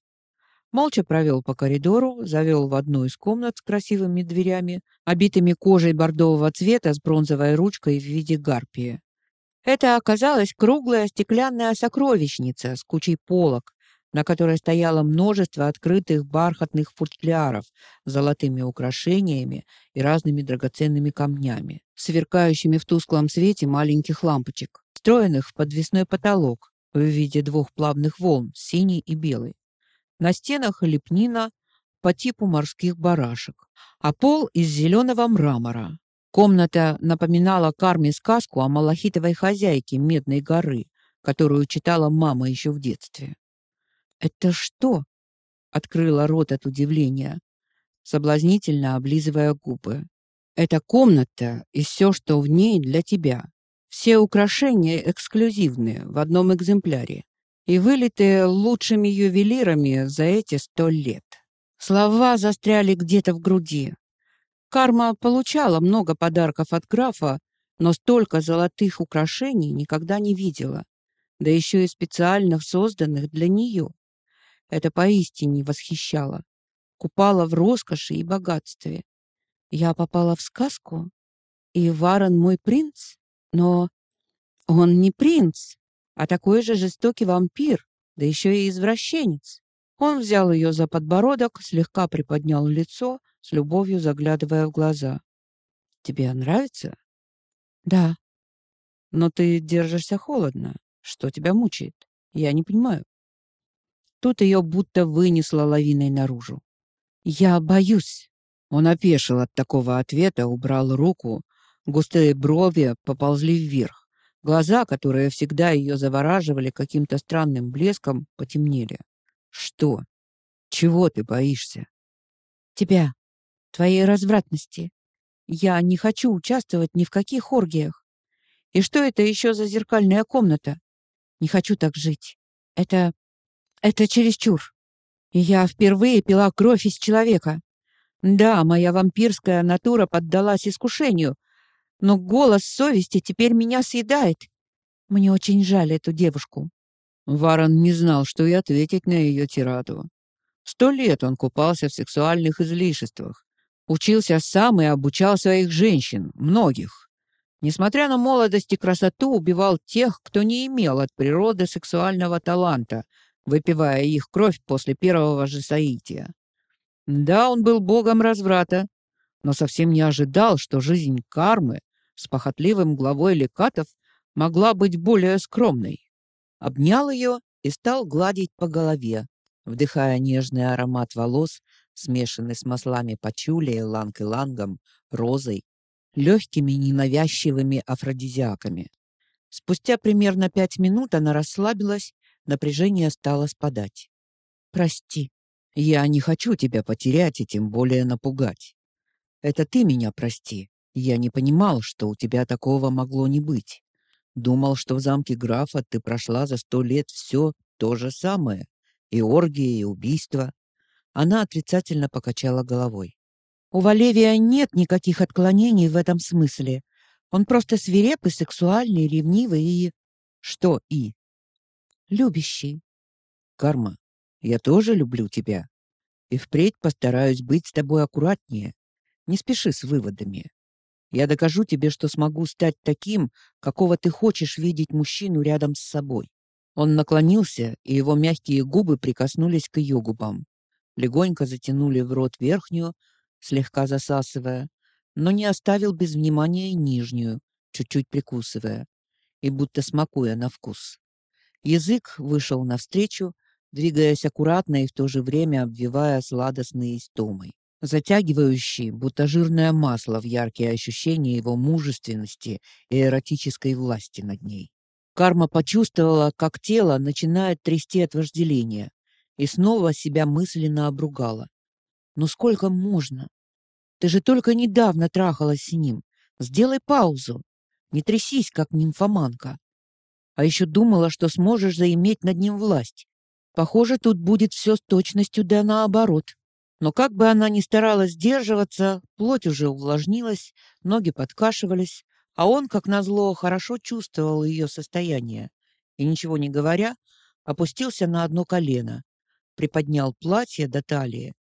Молча провел по коридору, завел в одну из комнат с красивыми дверями, обитыми кожей бордового цвета с бронзовой ручкой в виде гарпии. Это оказалась круглая стеклянная сокровищница с кучей полок, на которой стояло множество открытых бархатных футляров с золотыми украшениями и разными драгоценными камнями, сверкающими в тусклом свете маленьких лампочек, встроенных в подвесной потолок в виде двух плавных волн, синий и белый. На стенах лепнина по типу морских барашек, а пол из зеленого мрамора. Комната напоминала Карме сказку о малахитовой хозяйке Медной горы, которую читала мама еще в детстве. «Это что?» — открыла рот от удивления, соблазнительно облизывая губы. «Это комната и все, что в ней для тебя. Все украшения эксклюзивные, в одном экземпляре и вылитые лучшими ювелирами за эти сто лет. Слова застряли где-то в груди. Карма получала много подарков от графа, но столько золотых украшений никогда не видела, да еще и специальных созданных для нее. Это поистине восхищало, купало в роскоши и богатстве. Я попала в сказку, и Варон мой принц, но он не принц а такой же жестокий вампир, да еще и извращенец. Он взял ее за подбородок, слегка приподнял лицо, с любовью заглядывая в глаза. «Тебе нравится?» «Да». «Но ты держишься холодно. Что тебя мучает? Я не понимаю». Тут ее будто вынесло лавиной наружу. «Я боюсь». Он опешил от такого ответа, убрал руку. Густые брови поползли вверх. Глаза, которые всегда ее завораживали каким-то странным блеском, потемнели. Что? Чего ты боишься? Тебя. Твоей развратности. Я не хочу участвовать ни в каких оргиях. И что это еще за зеркальная комната? Не хочу так жить. Это... это чересчур. Я впервые пила кровь из человека. Да, моя вампирская натура поддалась искушению — но голос совести теперь меня съедает. Мне очень жаль эту девушку. Варон не знал, что и ответить на ее тираду. Сто лет он купался в сексуальных излишествах, учился сам и обучал своих женщин, многих. Несмотря на молодость и красоту, убивал тех, кто не имел от природы сексуального таланта, выпивая их кровь после первого же соития. Да, он был богом разврата, но совсем не ожидал, что жизнь кармы с похотливым главой лекатов могла быть более скромной. Обнял ее и стал гладить по голове, вдыхая нежный аромат волос, смешанный с маслами пачули, ланг-илангом, розой, легкими ненавязчивыми афродизиаками. Спустя примерно пять минут она расслабилась, напряжение стало спадать. «Прости, я не хочу тебя потерять и тем более напугать. Это ты меня прости. Я не понимал, что у тебя такого могло не быть. Думал, что в замке графа ты прошла за сто лет все то же самое. И оргии, и убийства. Она отрицательно покачала головой. У Валевия нет никаких отклонений в этом смысле. Он просто свирепый, сексуальный, ревнивый и... Что и? Любящий. Карма, я тоже люблю тебя. И впредь постараюсь быть с тобой аккуратнее. Не спеши с выводами. Я докажу тебе, что смогу стать таким, какого ты хочешь видеть мужчину рядом с собой. Он наклонился, и его мягкие губы прикоснулись к ее губам. Легонько затянули в рот верхнюю, слегка засасывая, но не оставил без внимания и нижнюю, чуть-чуть прикусывая и будто смакуя на вкус. Язык вышел навстречу, двигаясь аккуратно и в то же время обвивая сладостной истомой затягивающий, будто жирное масло в яркие ощущения его мужественности и эротической власти над ней. Карма почувствовала, как тело начинает трясти от вожделения, и снова себя мысленно обругала. «Ну сколько можно? Ты же только недавно трахалась с ним. Сделай паузу. Не трясись, как нимфоманка. А еще думала, что сможешь заиметь над ним власть. Похоже, тут будет все с точностью да наоборот». Но как бы она ни старалась сдерживаться, плоть уже увлажнилась, ноги подкашивались, а он, как назло, хорошо чувствовал ее состояние и, ничего не говоря, опустился на одно колено, приподнял платье до талии,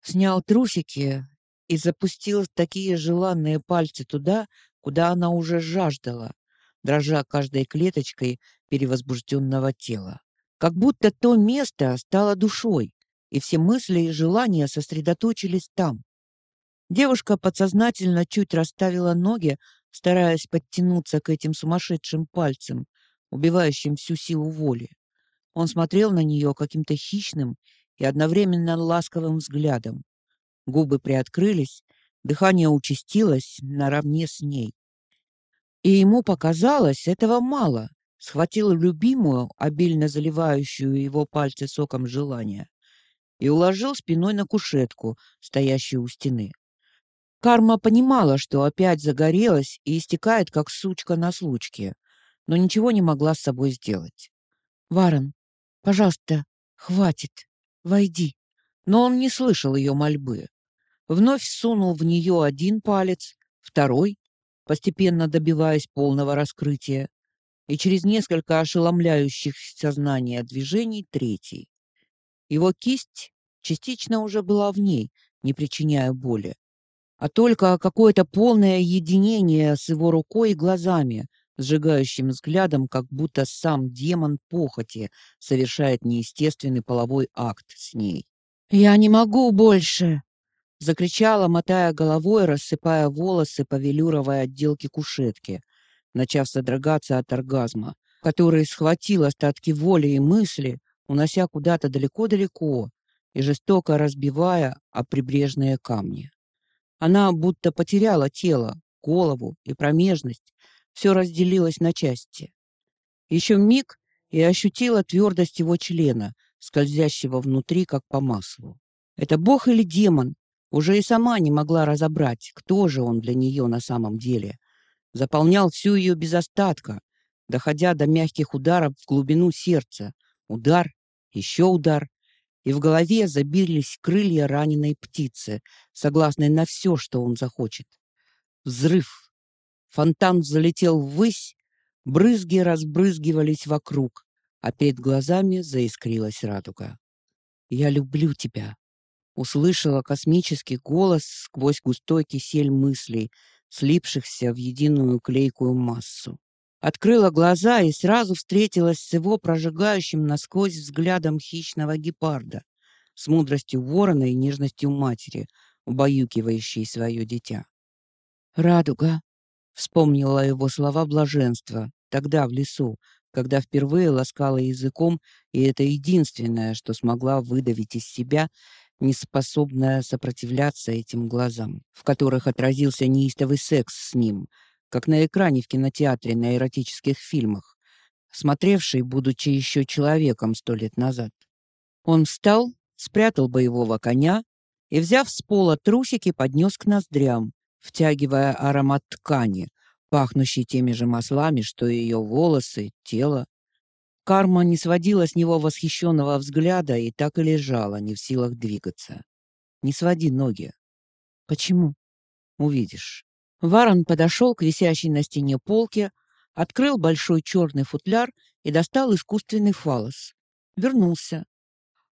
снял трусики и запустил такие желанные пальцы туда, куда она уже жаждала, дрожа каждой клеточкой перевозбужденного тела. Как будто то место стало душой, и все мысли и желания сосредоточились там. Девушка подсознательно чуть расставила ноги, стараясь подтянуться к этим сумасшедшим пальцам, убивающим всю силу воли. Он смотрел на нее каким-то хищным и одновременно ласковым взглядом. Губы приоткрылись, дыхание участилось наравне с ней. И ему показалось, этого мало. Схватил любимую, обильно заливающую его пальцы соком желания, и уложил спиной на кушетку, стоящую у стены. Карма понимала, что опять загорелась и истекает, как сучка на случке, но ничего не могла с собой сделать. «Варон, пожалуйста, хватит, войди». Но он не слышал ее мольбы. Вновь сунул в нее один палец, второй, постепенно добиваясь полного раскрытия, и через несколько ошеломляющих сознания движений третий. Его кисть частично уже была в ней, не причиняя боли, а только какое-то полное единение с его рукой и глазами, сжигающим взглядом, как будто сам демон похоти совершает неестественный половой акт с ней. «Я не могу больше!» — закричала, мотая головой, рассыпая волосы по велюровой отделке кушетки, начав содрогаться от оргазма, который схватил остатки воли и мысли, унося куда-то далеко-далеко и жестоко разбивая о прибрежные камни. Она будто потеряла тело, голову и промежность, все разделилось на части. Еще миг и ощутила твердость его члена, скользящего внутри, как по маслу. Это бог или демон? Уже и сама не могла разобрать, кто же он для нее на самом деле. Заполнял всю ее без остатка, доходя до мягких ударов в глубину сердца. Удар еще удар, и в голове забились крылья раненой птицы, согласной на все, что он захочет. Взрыв. Фонтан залетел ввысь, брызги разбрызгивались вокруг, а перед глазами заискрилась радуга. «Я люблю тебя», — услышала космический голос сквозь густой кисель мыслей, слипшихся в единую клейкую массу. Открыла глаза и сразу встретилась с его прожигающим насквозь взглядом хищного гепарда, с мудростью ворона и нежностью матери, убаюкивающей свое дитя. «Радуга!» — вспомнила его слова блаженства, тогда в лесу, когда впервые ласкала языком, и это единственное, что смогла выдавить из себя, неспособная сопротивляться этим глазам, в которых отразился неистовый секс с ним — как на экране в кинотеатре на эротических фильмах, смотревший, будучи еще человеком сто лет назад. Он встал, спрятал боевого коня и, взяв с пола трусики, поднес к ноздрям, втягивая аромат ткани, пахнущий теми же маслами, что и ее волосы, тело. Карма не сводила с него восхищенного взгляда и так и лежала, не в силах двигаться. «Не своди ноги». «Почему?» «Увидишь». Варон подошел к висящей на стене полке, открыл большой черный футляр и достал искусственный фалос. Вернулся.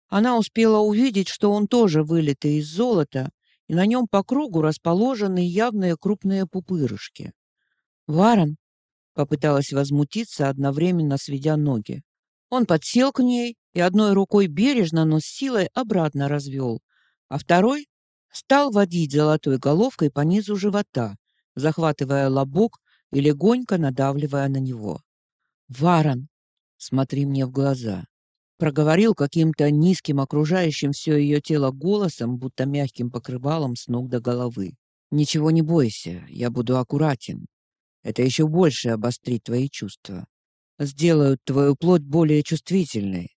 Она успела увидеть, что он тоже вылитый из золота, и на нем по кругу расположены явные крупные пупырышки. «Варон!» — попыталась возмутиться, одновременно сведя ноги. Он подсел к ней и одной рукой бережно, но с силой обратно развел, а второй стал водить золотой головкой по низу живота, захватывая лобок и легонько надавливая на него. «Варон, смотри мне в глаза!» Проговорил каким-то низким, окружающим все ее тело голосом, будто мягким покрывалом с ног до головы. «Ничего не бойся, я буду аккуратен. Это еще больше обострит твои чувства. Сделают твою плоть более чувствительной.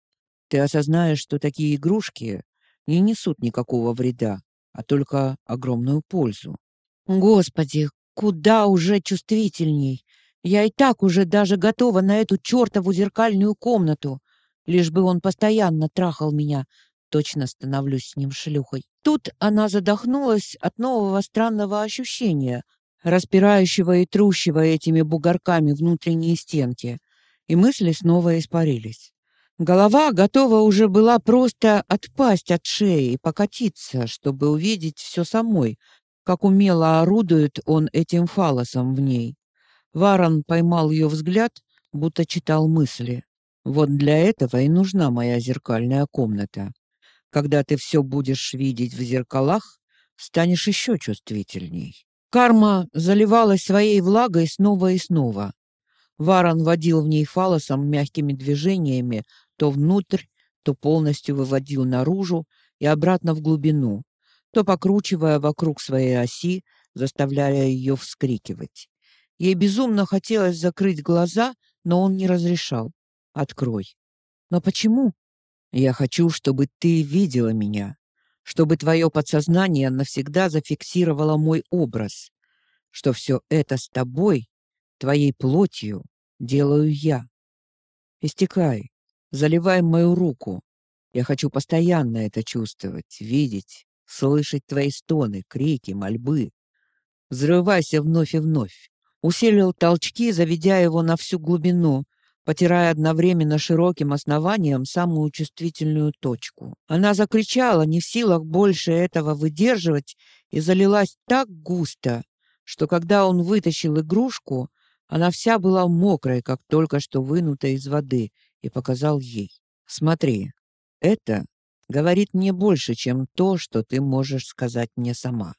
Ты осознаешь, что такие игрушки не несут никакого вреда, а только огромную пользу. Господи, куда уже чувствительней? Я и так уже даже готова на эту чертову зеркальную комнату. Лишь бы он постоянно трахал меня, точно становлюсь с ним шлюхой. Тут она задохнулась от нового странного ощущения, распирающего и трущего этими бугорками внутренние стенки, и мысли снова испарились. Голова готова уже была просто отпасть от шеи и покатиться, чтобы увидеть все самой, как умело орудует он этим фалосом в ней. Варон поймал ее взгляд, будто читал мысли. Вот для этого и нужна моя зеркальная комната. Когда ты все будешь видеть в зеркалах, станешь еще чувствительней. Карма заливалась своей влагой снова и снова. Варон водил в ней фалосом мягкими движениями, то внутрь, то полностью выводил наружу и обратно в глубину, то покручивая вокруг своей оси, заставляя ее вскрикивать. Ей безумно хотелось закрыть глаза, но он не разрешал. «Открой». «Но почему?» «Я хочу, чтобы ты видела меня чтобы твое подсознание навсегда зафиксировало мой образ, что все это с тобой, твоей плотью, делаю я. Истекай, заливай мою руку. Я хочу постоянно это чувствовать, видеть, слышать твои стоны, крики, мольбы. Взрывайся вновь и вновь. Усилил толчки, заведя его на всю глубину, потирая одновременно широким основанием самую чувствительную точку. Она закричала, не в силах больше этого выдерживать, и залилась так густо, что когда он вытащил игрушку, она вся была мокрой, как только что вынутая из воды, и показал ей. «Смотри, это говорит мне больше, чем то, что ты можешь сказать мне сама».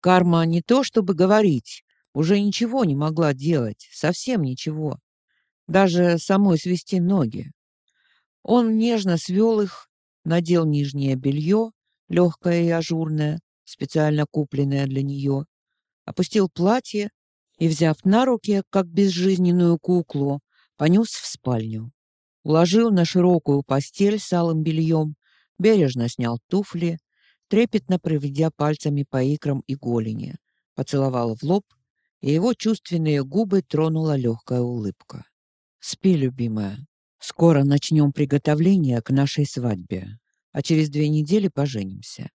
Карма не то чтобы говорить, уже ничего не могла делать, совсем ничего даже самой свести ноги. Он нежно свел их, надел нижнее белье, легкое и ажурное, специально купленное для нее, опустил платье и, взяв на руки, как безжизненную куклу, понес в спальню. Уложил на широкую постель с алым бельем, бережно снял туфли, трепетно проведя пальцами по икрам и голени, поцеловал в лоб, и его чувственные губы тронула легкая улыбка. Спи, любимая. Скоро начнем приготовление к нашей свадьбе, а через две недели поженимся.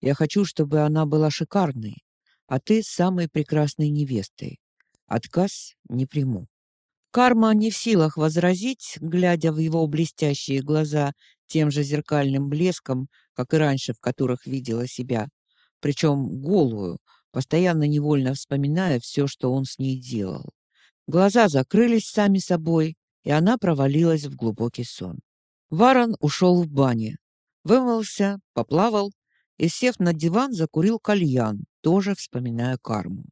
Я хочу, чтобы она была шикарной, а ты самой прекрасной невестой. Отказ не приму. Карма не в силах возразить, глядя в его блестящие глаза тем же зеркальным блеском, как и раньше, в которых видела себя, причем голую, постоянно невольно вспоминая все, что он с ней делал. Глаза закрылись сами собой, и она провалилась в глубокий сон. Варон ушел в бане, вымылся, поплавал и, сев на диван, закурил кальян, тоже вспоминая карму.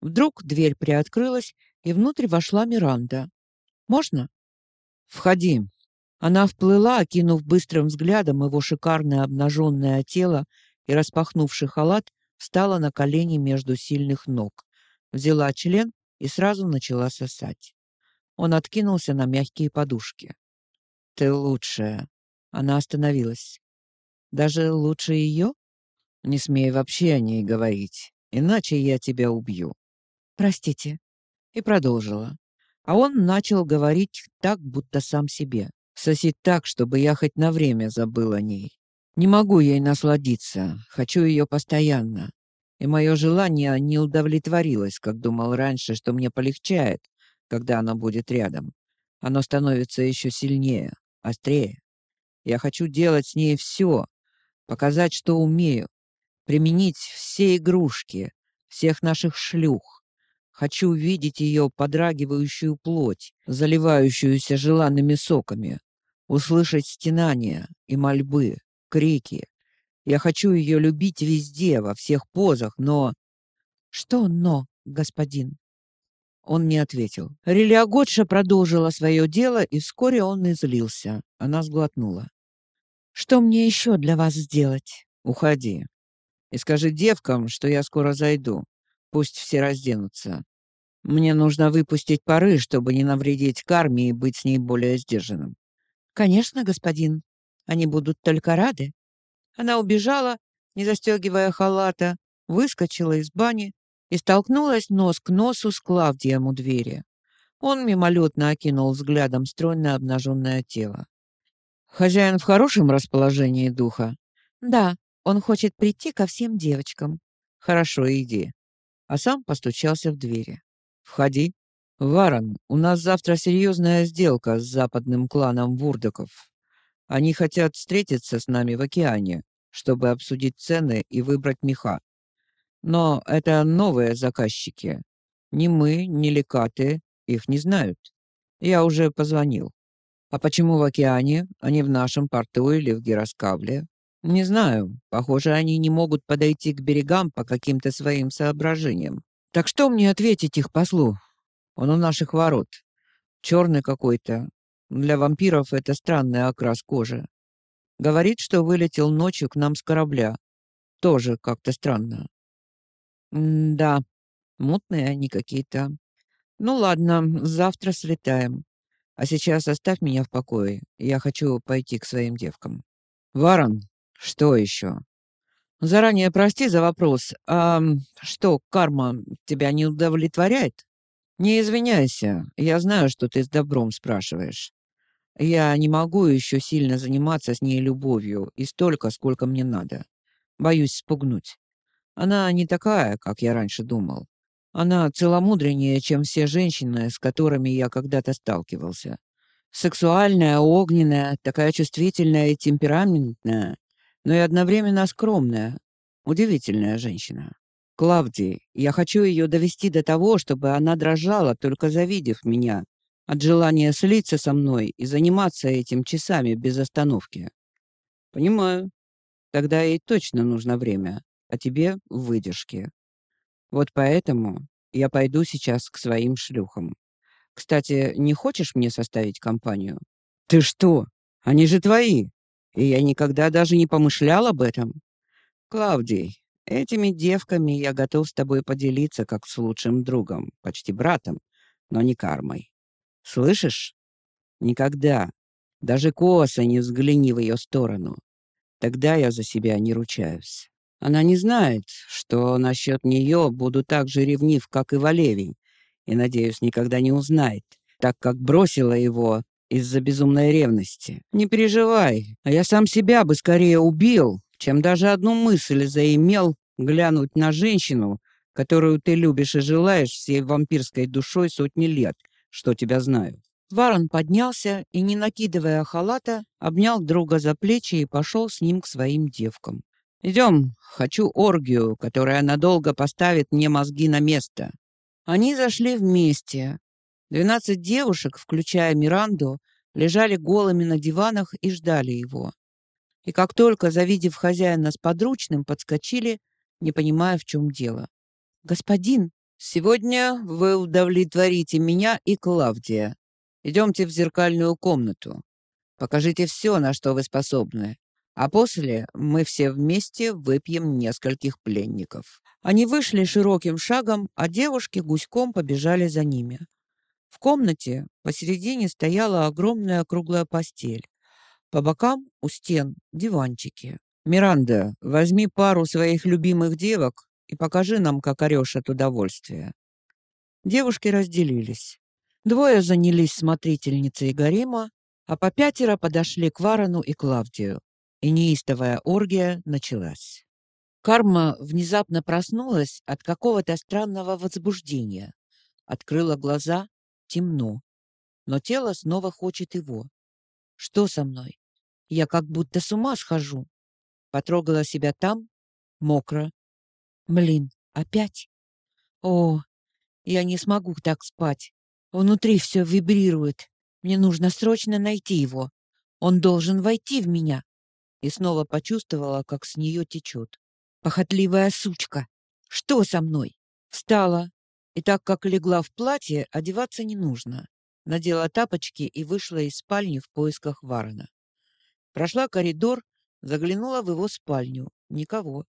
Вдруг дверь приоткрылась, и внутрь вошла Миранда. «Можно?» «Входи». Она вплыла, окинув быстрым взглядом его шикарное обнаженное тело и, распахнувший халат, встала на колени между сильных ног, взяла член и сразу начала сосать. Он откинулся на мягкие подушки. «Ты лучшая». Она остановилась. «Даже лучше ее?» Не смей вообще о ней говорить, иначе я тебя убью. Простите. И продолжила. А он начал говорить так, будто сам себе. Сосить так, чтобы я хоть на время забыл о ней. Не могу ей насладиться, хочу ее постоянно. И мое желание не удовлетворилось, как думал раньше, что мне полегчает, когда она будет рядом. Оно становится еще сильнее, острее. Я хочу делать с ней все, показать, что умею, применить все игрушки, всех наших шлюх. Хочу видеть ее подрагивающую плоть, заливающуюся желанными соками, услышать стенания и мольбы, крики. Я хочу ее любить везде, во всех позах, но... Что «но», господин? Он не ответил. Релия Готша продолжила свое дело, и вскоре он излился. Она сглотнула. «Что мне еще для вас сделать?» «Уходи. И скажи девкам, что я скоро зайду. Пусть все разденутся. Мне нужно выпустить пары, чтобы не навредить карме и быть с ней более сдержанным». «Конечно, господин. Они будут только рады». Она убежала, не застегивая халата, выскочила из бани, и столкнулась нос к носу с Клавдием у двери. Он мимолетно окинул взглядом стройное обнаженное тело. «Хозяин в хорошем расположении духа?» «Да, он хочет прийти ко всем девочкам». «Хорошо, иди». А сам постучался в двери. «Входи. Варон, у нас завтра серьезная сделка с западным кланом Вурдоков. Они хотят встретиться с нами в океане, чтобы обсудить цены и выбрать меха. Но это новые заказчики. Ни мы, ни лекаты их не знают. Я уже позвонил. А почему в океане, а не в нашем порту или в Гироскавле? Не знаю. Похоже, они не могут подойти к берегам по каким-то своим соображениям. Так что мне ответить их послу? Он у наших ворот. Черный какой-то. Для вампиров это странный окрас кожи. Говорит, что вылетел ночью к нам с корабля. Тоже как-то странно. М-да, мутные они какие-то. Ну ладно, завтра слетаем. А сейчас оставь меня в покое. Я хочу пойти к своим девкам. Варон, что еще? Заранее прости за вопрос. А что, карма тебя не удовлетворяет? Не извиняйся. Я знаю, что ты с добром спрашиваешь. Я не могу еще сильно заниматься с ней любовью, и столько, сколько мне надо. Боюсь спугнуть. Она не такая, как я раньше думал. Она целомудреннее, чем все женщины, с которыми я когда-то сталкивался. Сексуальная, огненная, такая чувствительная и темпераментная, но и одновременно скромная. Удивительная женщина. Клавдий, я хочу ее довести до того, чтобы она дрожала, только завидев меня, от желания слиться со мной и заниматься этим часами без остановки. Понимаю. Тогда ей точно нужно время а тебе — выдержки. Вот поэтому я пойду сейчас к своим шлюхам. Кстати, не хочешь мне составить компанию? Ты что? Они же твои. И я никогда даже не помышлял об этом. Клавдий, этими девками я готов с тобой поделиться как с лучшим другом, почти братом, но не кармой. Слышишь? Никогда. Даже косо не взгляни в ее сторону. Тогда я за себя не ручаюсь. Она не знает, что насчет нее буду так же ревнив, как и Валевий, и, надеюсь, никогда не узнает, так как бросила его из-за безумной ревности. Не переживай, а я сам себя бы скорее убил, чем даже одну мысль заимел глянуть на женщину, которую ты любишь и желаешь всей вампирской душой сотни лет, что тебя знаю». Варон поднялся и, не накидывая халата, обнял друга за плечи и пошел с ним к своим девкам. Идем, хочу оргию, которая надолго поставит мне мозги на место. Они зашли вместе. Двенадцать девушек, включая Миранду, лежали голыми на диванах и ждали его. И как только, завидев хозяина с подручным, подскочили, не понимая, в чем дело. «Господин, сегодня вы удовлетворите меня и Клавдия. Идемте в зеркальную комнату. Покажите все, на что вы способны. А после мы все вместе выпьем нескольких пленников». Они вышли широким шагом, а девушки гуськом побежали за ними. В комнате посередине стояла огромная круглая постель. По бокам у стен диванчики. Миранда, возьми пару своих любимых девок и покажи нам, как орешь от удовольствия. Девушки разделились. Двое занялись смотрительницей гарема, а по пятеро подошли к Варану и Клавдию, и неистовая оргия началась. Карма внезапно проснулась от какого-то странного возбуждения. Открыла глаза, темно, но тело снова хочет его. Что со мной? Я как будто с ума схожу. Потрогала себя там, мокро. Блин, опять? О, я не смогу так спать. Внутри все вибрирует. Мне нужно срочно найти его. Он должен войти в меня. И снова почувствовала, как с нее течет. Похотливая сучка. Что со мной? Встала. И так как легла в платье, одеваться не нужно. Надела тапочки и вышла из спальни в поисках Варона. Прошла коридор, заглянула в его спальню. Никого.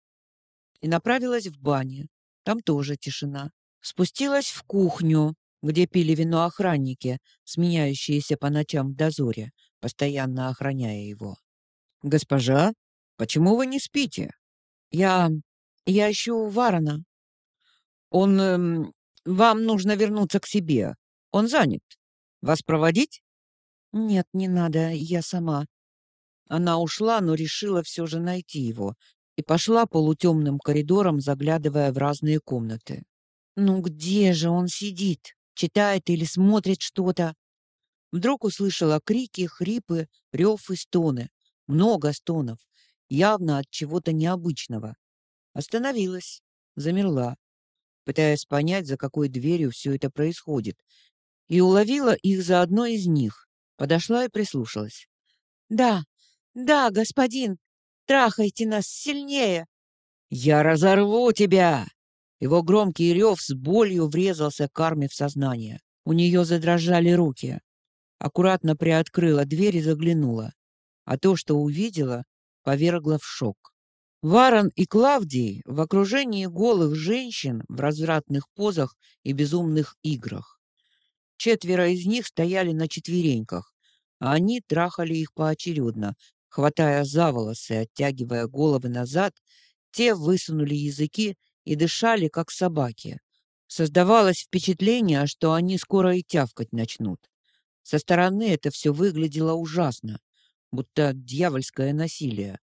И направилась в баню. Там тоже тишина. Спустилась в кухню, где пили вино охранники, сменяющиеся по ночам в дозоре, постоянно охраняя его. «Госпожа, почему вы не спите?» «Я... я ищу Варона». «Он... Эм, вам нужно вернуться к себе. Он занят. Вас проводить?» «Нет, не надо, я сама». Она ушла, но решила все же найти его и пошла полутемным коридором, заглядывая в разные комнаты. Ну где же он сидит? Читает или смотрит что-то? Вдруг услышала крики, хрипы, рев и стоны. Много стонов, явно от чего-то необычного. Остановилась, замерла, пытаясь понять, за какой дверью все это происходит, и уловила их за одной из них. Подошла и прислушалась. «Да, да, господин, трахайте нас сильнее!» «Я разорву тебя!» Его громкий рев с болью врезался Карме в сознание. У нее задрожали руки. Аккуратно приоткрыла дверь и заглянула. А то, что увидела, повергло в шок. Варон и Клавдий в окружении голых женщин в развратных позах и безумных играх. Четверо из них стояли на четвереньках, а они трахали их поочередно, хватая за волосы, оттягивая головы назад, те высунули языки и дышали, как собаки. Создавалось впечатление, что они скоро и тявкать начнут. Со стороны это все выглядело ужасно, будто дьявольское насилие.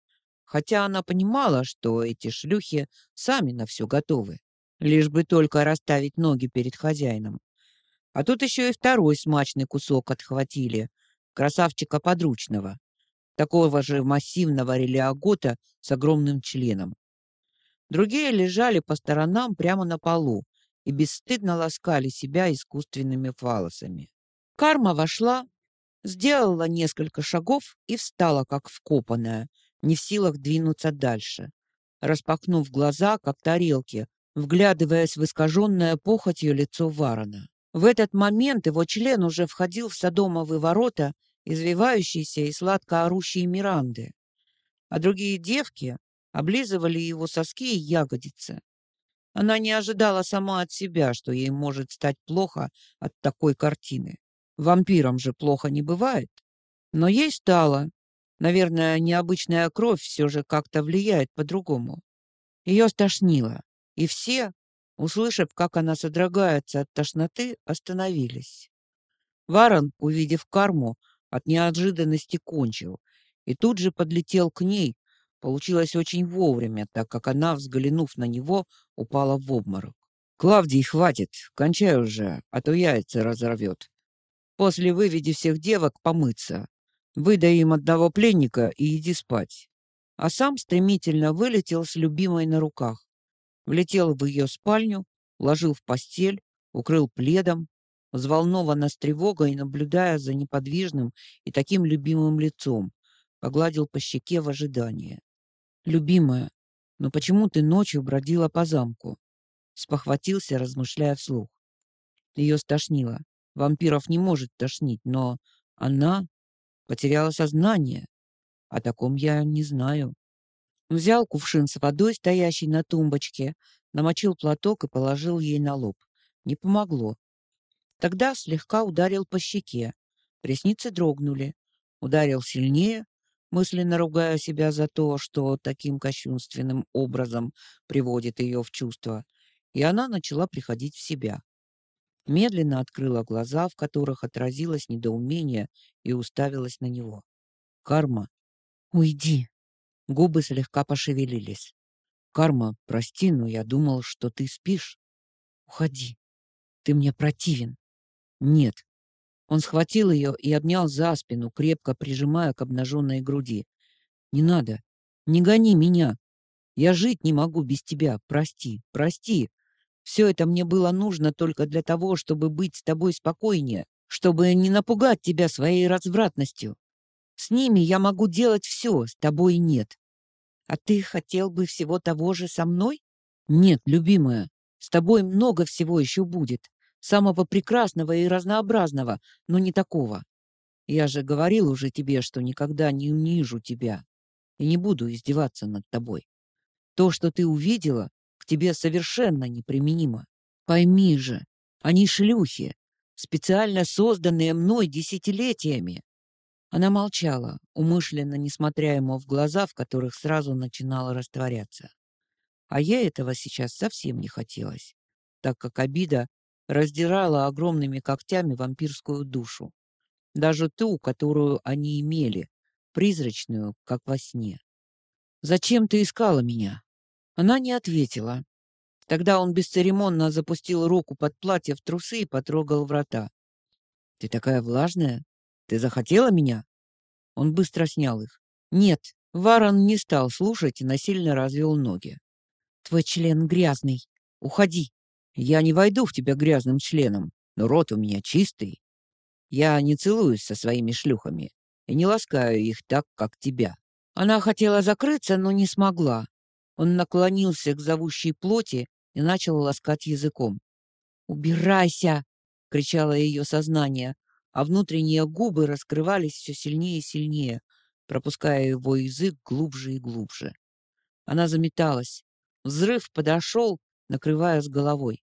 Хотя она понимала, что эти шлюхи сами на все готовы, лишь бы только расставить ноги перед хозяином. А тут еще и второй смачный кусок отхватили, красавчика подручного, такого же массивного релиагота с огромным членом. Другие лежали по сторонам прямо на полу и бесстыдно ласкали себя искусственными фалосами. Карма вошла, сделала несколько шагов и встала, как вкопанная, не в силах двинуться дальше. Распахнув глаза, как тарелки, вглядываясь в искаженное похотью лицо Варона. В этот момент его член уже входил в содомовые ворота, извивающиеся и сладко орущие Миранды. А другие девки, облизывали его соски и ягодицы. Она не ожидала сама от себя, что ей может стать плохо от такой картины. Вампирам же плохо не бывает. Но ей стало. Наверное, необычная кровь все же как-то влияет по-другому. Ее стошнило, и все, услышав, как она содрогается от тошноты, остановились. Варон, увидев карму, от неожиданности кончил и тут же подлетел к ней, Получилось очень вовремя, так как она, взглянув на него, упала в обморок. «Клавдий, хватит, кончай уже, а то яйца разорвет. После выведи всех девок помыться. Выдай им одного пленника и иди спать». А сам стремительно вылетел с любимой на руках. Влетел в ее спальню, ложил в постель, укрыл пледом, взволнованно с тревогой, наблюдая за неподвижным и таким любимым лицом, погладил по щеке в ожидании. «Любимая, но почему ты ночью бродила по замку?» Спохватился, размышляя вслух. Ее стошнило. Вампиров не может тошнить, но она потеряла сознание. О таком я не знаю. Взял кувшин с водой, стоящий на тумбочке, намочил платок и положил ей на лоб. Не помогло. Тогда слегка ударил по щеке. Ресницы дрогнули. Ударил сильнее, мысленно ругая себя за то, что таким кощунственным образом приводит ее в чувство, и она начала приходить в себя. Медленно открыла глаза, в которых отразилось недоумение, и уставилась на него. «Карма, уйди!» Губы слегка пошевелились. «Карма, прости, но я думал, что ты спишь. Уходи. Ты мне противен». «Нет». Он схватил ее и обнял за спину, крепко прижимая к обнаженной груди. «Не надо. Не гони меня. Я жить не могу без тебя. Прости, прости. Все это мне было нужно только для того, чтобы быть с тобой спокойнее, чтобы не напугать тебя своей развратностью. С ними я могу делать все, с тобой нет. А ты хотел бы всего того же со мной? Нет, любимая, с тобой много всего еще будет. Самого прекрасного и разнообразного, но не такого. Я же говорил уже тебе, что никогда не унижу тебя и не буду издеваться над тобой. То, что ты увидела, к тебе совершенно неприменимо. Пойми же, они шлюхи, специально созданные мной десятилетиями. Она молчала, умышленно не смотря ему в глаза, в которых сразу начинала растворяться. А ей этого сейчас совсем не хотелось, так как обида раздирала огромными когтями вампирскую душу. Даже ту, которую они имели, призрачную, как во сне. «Зачем ты искала меня?» Она не ответила. Тогда он бесцеремонно запустил руку под платье в трусы и потрогал врата. «Ты такая влажная?» Ты захотела меня?» Он быстро снял их. «Нет». Варон не стал слушать и насильно развел ноги. «Твой член грязный. Уходи. Я не войду в тебя грязным членом, но рот у меня чистый. Я не целуюсь со своими шлюхами и не ласкаю их так, как тебя». Она хотела закрыться, но не смогла. Он наклонился к зовущей плоти и начал ласкать языком. «Убирайся!» — кричало ее сознание а внутренние губы раскрывались все сильнее и сильнее, пропуская его язык глубже и глубже. Она заметалась. Взрыв подошел, накрывая с головой.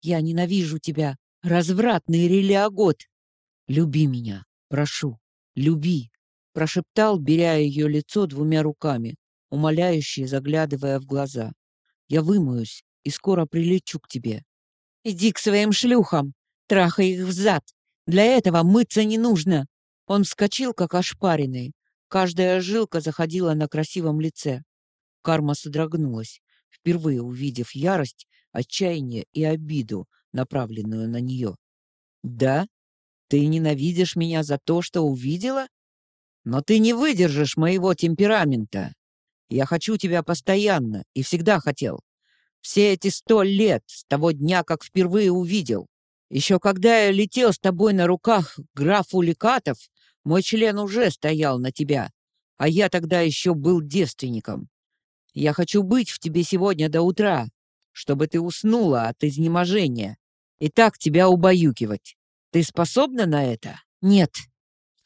«Я ненавижу тебя, развратный релиагот! Люби меня, прошу, люби!» прошептал, беря ее лицо двумя руками, умоляюще заглядывая в глаза. «Я вымоюсь и скоро прилечу к тебе». «Иди к своим шлюхам, трахай их взад, для этого мыться не нужно. Он вскочил, как ошпаренный. Каждая жилка заходила на красивом лице. Карма содрогнулась, впервые увидев ярость, отчаяние и обиду, направленную на нее. «Да? Ты ненавидишь меня за то, что увидела? Но ты не выдержишь моего темперамента. Я хочу тебя постоянно и всегда хотел. Все эти сто лет, с того дня, как впервые увидел. Еще когда я летел с тобой на руках графу Лекатов, мой член уже стоял на тебя, а я тогда еще был девственником. Я хочу быть в тебе сегодня до утра, чтобы ты уснула от изнеможения и так тебя убаюкивать. Ты способна на это? Нет.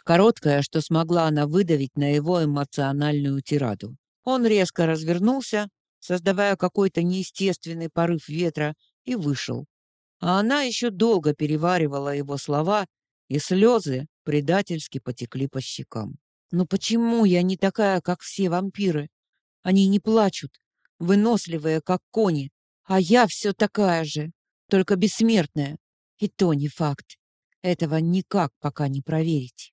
Короткое, что смогла она выдавить на его эмоциональную тираду. Он резко развернулся, создавая какой-то неестественный порыв ветра, и вышел, а она еще долго переваривала его слова, и слезы предательски потекли по щекам. «Но почему я не такая, как все вампиры? Они не плачут, выносливые, как кони, а я все такая же, только бессмертная. И то не факт. Этого никак пока не проверить».